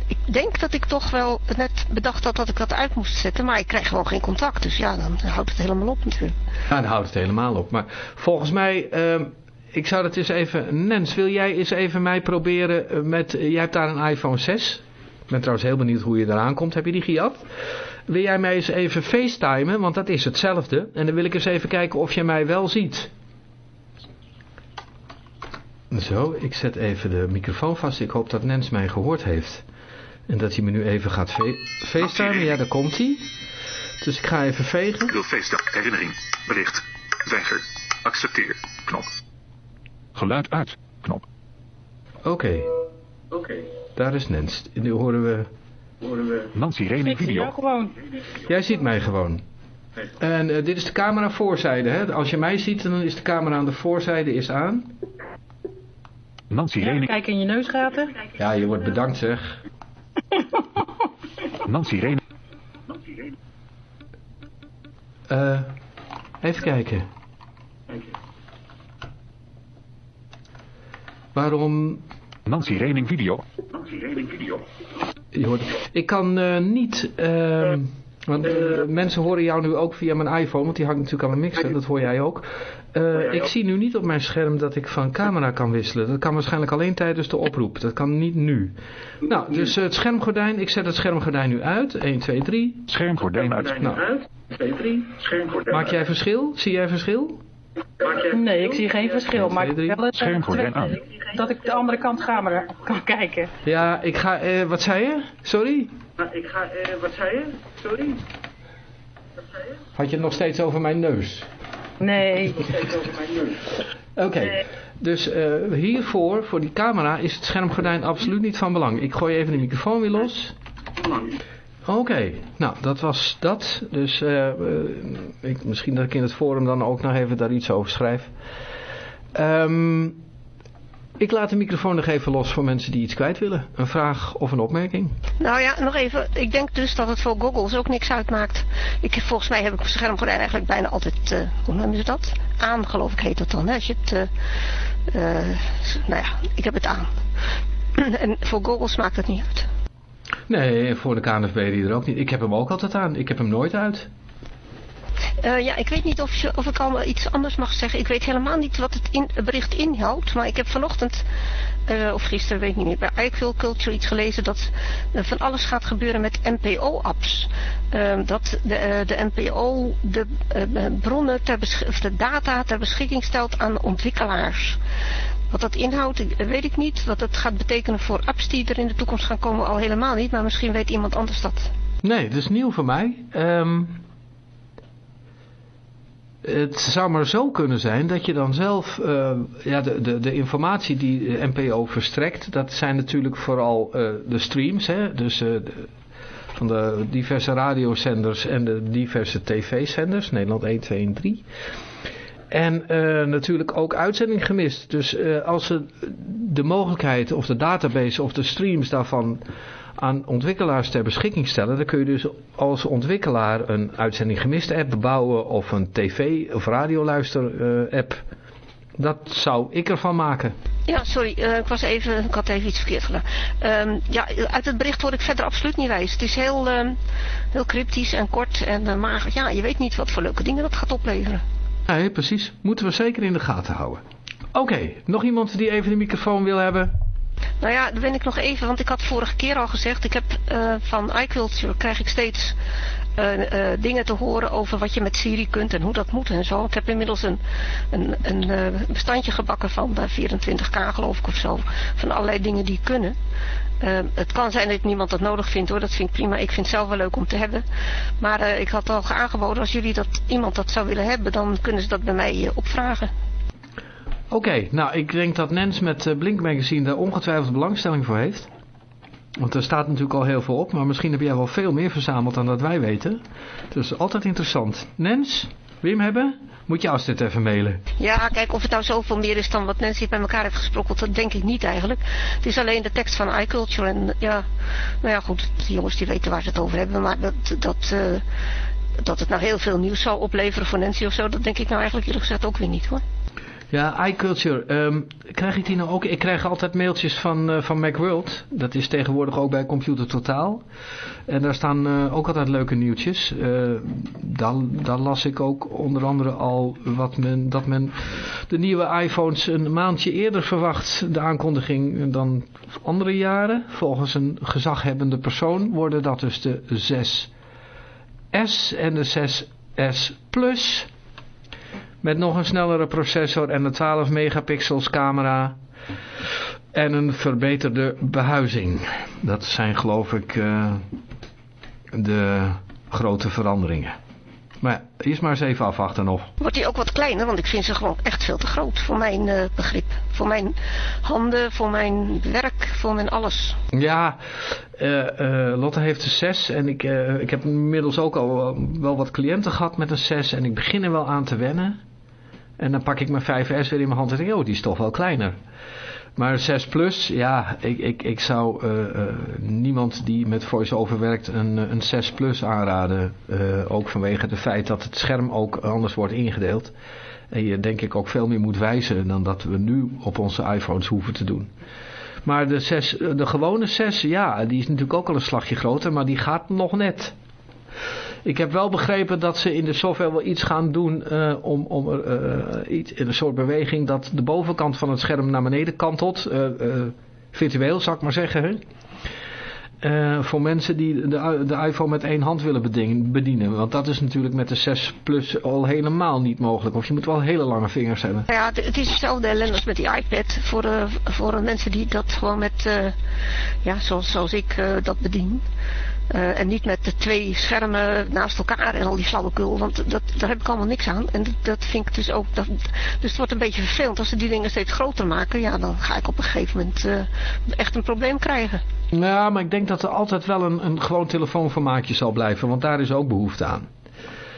ik denk dat ik toch wel net bedacht had dat ik dat uit moest zetten. Maar ik krijg gewoon geen contact, dus ja, dan houdt het helemaal op natuurlijk. Ja, dan houdt het helemaal op. Maar volgens mij... Um, ik zou dat eens even... Nens, wil jij eens even mij proberen met... Jij hebt daar een iPhone 6. Ik ben trouwens heel benieuwd hoe je eraan komt. Heb je die gejat? Wil jij mij eens even facetimen? Want dat is hetzelfde. En dan wil ik eens even kijken of je mij wel ziet. Zo, ik zet even de microfoon vast. Ik hoop dat Nens mij gehoord heeft. En dat hij me nu even gaat facetimen. Ja, daar komt hij. Dus ik ga even vegen. Ik wil FaceTime. Herinnering. Bericht. Weiger. Accepteer. Knop. Geluid uit. Knop. Oké. Oké. Daar is Nens. Nu horen we... Nancy Rening Ik zie jou video. gewoon. Jij ziet mij gewoon. En eh, dit is de camera voorzijde. Hè? Als je mij ziet, dan is de camera aan de voorzijde is aan. Nancy Ja, Rening. kijk in je neusgaten. Ja, je wordt bedankt zeg. Nancy Rening. Eh, even kijken. Waarom... Nancy Rening video. Nancy Rening video. Je hoort, ik kan eh, niet... ehm, want eh, mensen horen jou nu ook via mijn iPhone, want die hangt natuurlijk aan mijn mixer, dat hoor jij ook. Eh, ik zie nu niet op mijn scherm dat ik van camera kan wisselen. Dat kan waarschijnlijk alleen tijdens de oproep. Dat kan niet nu. Nou, dus het schermgordijn, ik zet het schermgordijn nu uit. 1, 2, 3. Schermgordijn uit. Nou, Uit. 2, 3. Schermgordijn. maak jij verschil? Zie jij verschil? Nee, ik zie geen verschil. Maar ik wel het Schermgordijn aan. dat ik de andere kant camera kan kijken. Ja, ik ga... eh, wat zei je? Sorry? Nou, ik ga... eh, wat zei je? Sorry? Had je het nog steeds over mijn neus? Nee. Steeds over mijn neus. Oké, dus eh, hiervoor, voor die camera, is het schermgordijn absoluut niet van belang. Ik gooi even de microfoon weer los. Oké, nou dat was dat. Dus eh, eh, ik, misschien dat ik in het forum dan ook nog even daar iets over schrijf. Ehm, ik laat de microfoon nog even los voor mensen die iets kwijt willen. Een vraag of een opmerking. Nou ja, nog even. Ik denk dus dat het voor goggles ook niks uitmaakt. Ik, volgens mij heb ik mijn schermgordijn eigenlijk bijna altijd, eh, hoe noemen ze dat? Aan, geloof ik heet dat dan. Als je het, nou ja, ik heb het aan. en voor goggles maakt het niet uit. Nee, voor de KNFB die er ook niet. Ik heb hem ook altijd aan. Ik heb hem nooit uit. Eh, ja, ik weet niet of, je, of ik allemaal iets anders mag zeggen. Ik weet helemaal niet wat het, in, bericht inhoudt. Maar ik heb vanochtend, eh, of gisteren, weet ik niet meer, bij iQuil Culture iets gelezen dat er van alles gaat gebeuren met NPO-apps. dat de, eh, de NPO de eh, bronnen, ter de data ter beschikking stelt aan ontwikkelaars. Wat dat inhoudt, weet ik niet. Wat het gaat betekenen voor apps die er in de toekomst gaan komen, al helemaal niet. Maar misschien weet iemand anders dat. Nee, dat is nieuw voor mij. Ehm, het zou maar zo kunnen zijn dat je dan zelf, eh, ja, de, de, de informatie die de NPO verstrekt, dat zijn natuurlijk vooral eh, de streams, hè, dus eh, van de diverse radiozenders en de diverse tv-zenders, Nederland 1, 2 en 3. En eh, natuurlijk ook uitzending gemist. Dus eh, als ze de mogelijkheid of de database of de streams daarvan aan ontwikkelaars ter beschikking stellen, dan kun je dus als ontwikkelaar een uitzending gemist app bouwen of een tv of radioluister eh, app. Dat zou ik ervan maken. Ja, sorry, ik, was even, ik had even iets verkeerd gedaan. Ehm, ja, uit het bericht word ik verder absoluut niet wijs. Het is heel, ehm, heel cryptisch en kort. En, maar ja, je weet niet wat voor leuke dingen dat gaat opleveren. Nee, precies. Moeten we zeker in de gaten houden. Oké, nog iemand die even de microfoon wil hebben? Nou ja, dan ben ik nog even, want ik had vorige keer al gezegd, ik heb eh, van iCulture krijg ik steeds eh, eh, dingen te horen over wat je met Siri kunt en hoe dat moet en zo. Ik heb inmiddels een, een, een bestandje gebakken van eh, 24k geloof ik of zo, van allerlei dingen die kunnen. Eh, het kan zijn dat niemand dat nodig vindt hoor, dat vind ik prima. Ik vind het zelf wel leuk om te hebben. Maar eh, ik had al aangeboden, als jullie dat, iemand dat zou willen hebben, dan kunnen ze dat bij mij eh, opvragen. Oké, nou ik denk dat Nens met eh, Blink Magazine daar ongetwijfeld belangstelling voor heeft. Want er staat natuurlijk al heel veel op, maar misschien heb jij wel veel meer verzameld dan dat wij weten. Dus altijd interessant. Nens, hem hebben? Moet je Astrid even mailen. Ja, kijk, of het nou zoveel meer is dan wat Nancy bij elkaar heeft gesprokkeld, dat denk ik niet eigenlijk. Het is alleen de tekst van iCulture en ja, nou ja goed, de jongens die weten waar ze het over hebben, maar dat, dat, eh, dat het nou heel veel nieuws zou opleveren voor Nancy of zo, dat denk ik nou eigenlijk eerlijk gezegd ook weer niet hoor. Ja, iCulture. ehm, krijg ik die nou ook? Ik krijg altijd mailtjes van, eh, van Macworld. Dat is tegenwoordig ook bij Computer Totaal. En daar staan eh, ook altijd leuke nieuwtjes. Eh, daar, daar las ik ook onder andere al wat men, dat men de nieuwe iPhones een maandje eerder verwacht. De aankondiging dan andere jaren. Volgens een gezaghebbende persoon worden dat dus de 6S en de 6S Plus. Met nog een snellere processor en een 12 megapixels camera. En een verbeterde behuizing. Dat zijn geloof ik eh, de grote veranderingen. Maar ja, eerst maar eens even afwachten nog. Wordt die ook wat kleiner, want ik vind ze gewoon echt veel te groot voor mijn eh, begrip. Voor mijn handen, voor mijn werk, voor mijn alles. Ja, eh, Lotte heeft een 6 en ik, ik heb inmiddels ook al wel- wel wat cliënten gehad met een 6 en ik begin er wel aan te wennen. En dan pak ik mijn 5S weer in mijn hand en denk ik, oh die is toch wel kleiner. Maar 6 Plus, ja, ik, ik, ik zou eh, eh, niemand die met voice-over werkt een, eh, een 6 Plus aanraden. Ook vanwege het feit dat het scherm ook anders wordt ingedeeld. En je denk ik ook veel meer moet wijzen dan dat we nu op onze iPhones hoeven te doen. Maar de, 6, de gewone 6, ja, die is natuurlijk ook al een slagje groter, maar die gaat nog net. Ik heb wel begrepen dat ze in de software wel iets gaan doen eh, om, om er, eh, iets, een soort beweging dat de bovenkant van het scherm naar beneden kantelt. eh, eh, virtueel, zou ik maar zeggen. Eh, voor mensen die de, de iPhone met één hand willen bedien- bedienen. Want dat is natuurlijk met de 6 Plus al helemaal niet mogelijk. Of je moet wel hele lange vingers hebben. Ja, het- is hetzelfde ellende als met die iPad. Voor, eh, voor eh, mensen die dat gewoon met, eh, ja, zoals, zoals ik eh, dat bedien. Eh, en niet met de twee schermen naast elkaar en al die flauwekul. Want dat, daar heb ik allemaal niks aan. En dat, dat vind ik dus ook... Dat, dus het wordt een beetje vervelend. Als ze die dingen steeds groter maken... Ja, dan ga ik op een gegeven moment eh, echt een probleem krijgen. Ja, maar ik denk dat er altijd wel een, een gewoon telefoonformaatje zal blijven. Want daar is ook behoefte aan.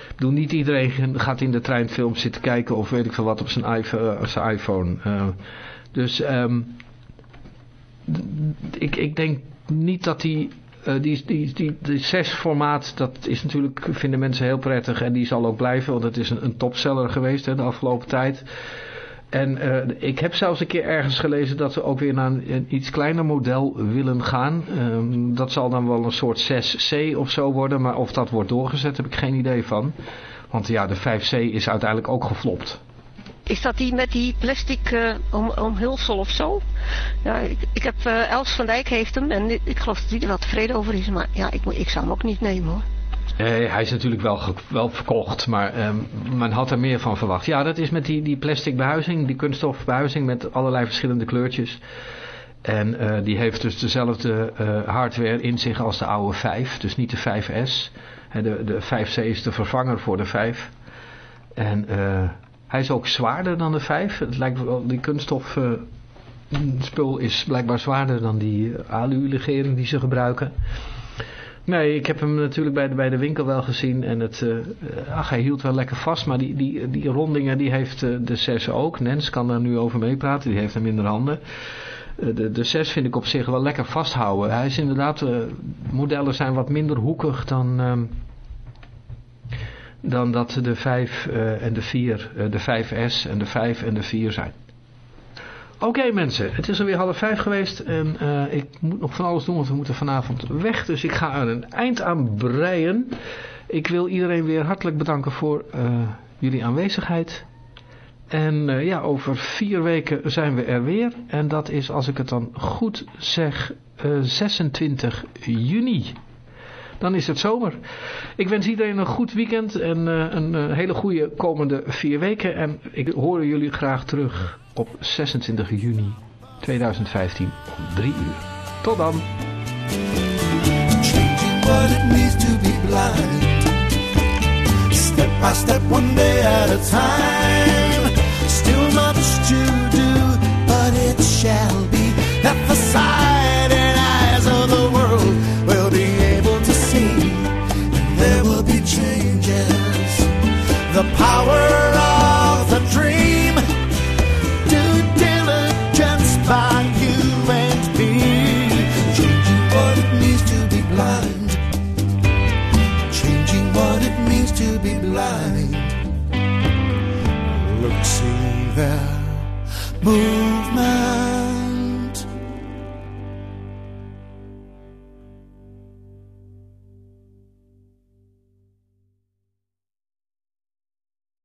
Ik bedoel, niet iedereen gaat in de trein films zitten kijken of weet ik veel wat op zijn, iPhone. eh, zijn iPhone. Dus d- ik, ik denk niet dat die, eh, die, die, die, die 6 formaat, dat is natuurlijk, vinden mensen heel prettig. En die zal ook blijven, want het is een, een topseller geweest hè, de afgelopen tijd. En eh, ik heb zelfs een keer ergens gelezen dat ze ook weer naar een, een iets kleiner model willen gaan. Ehm, dat zal dan wel een soort 6C of zo worden, maar of dat wordt doorgezet heb ik geen idee van. Want ja, de 5C is uiteindelijk ook geflopt. Is dat die met die plastic eh, om, omhulsel of zo? Ja, ik, ik heb eh, Els van Dijk heeft hem en ik, geloof dat hij er wel tevreden over is. Maar ja, ik, ik zou hem ook niet nemen hoor. Nee, hij is natuurlijk wel, wel verkocht, maar ehm, men had er meer van verwacht. Ja, dat is met die, die plastic behuizing, die kunststof behuizing met allerlei verschillende kleurtjes. En eh, die heeft dus dezelfde eh, hardware in zich als de oude 5, dus niet de 5S. Hè, de, de 5C is de vervanger voor de 5. En eh, hij is ook zwaarder dan de 5. Het lijkt wel, die kunststof eh, spul is blijkbaar zwaarder dan die eh, alu-legering die ze gebruiken. Nee, ik heb hem natuurlijk bij de, bij de winkel wel gezien en het, eh, ach, hij hield wel lekker vast, maar die, die, die rondingen die heeft de 6 ook. Nens kan daar nu over meepraten, die heeft hem in de handen. De, de 6 vind ik op zich wel lekker vasthouden. Hij is inderdaad, modellen zijn wat minder hoekig dan, ehm, dan dat de 5 eh, en de 4, eh, de 5S en de 5 en de 4 zijn. Oké mensen, het is alweer half vijf geweest en eh, ik moet nog van alles doen, want we moeten vanavond weg. Dus ik ga er een eind aan breien. Ik wil iedereen weer hartelijk bedanken voor jullie aanwezigheid. En ja, over vier weken zijn we er weer. En dat is, als ik het dan goed zeg, eh, 26 juni. Dan is het zomer. Ik wens iedereen een goed weekend en eh, een eh, hele goede komende vier weken. En ik hoor jullie graag terug op 26 juni 2015 om 3 uur. Tot dan. What it means time. Still much to do, but it shall be The power of the dream. Due diligence by you and me. Changing what it means to be blind. Changing what it means to be blind. Look, see there movement.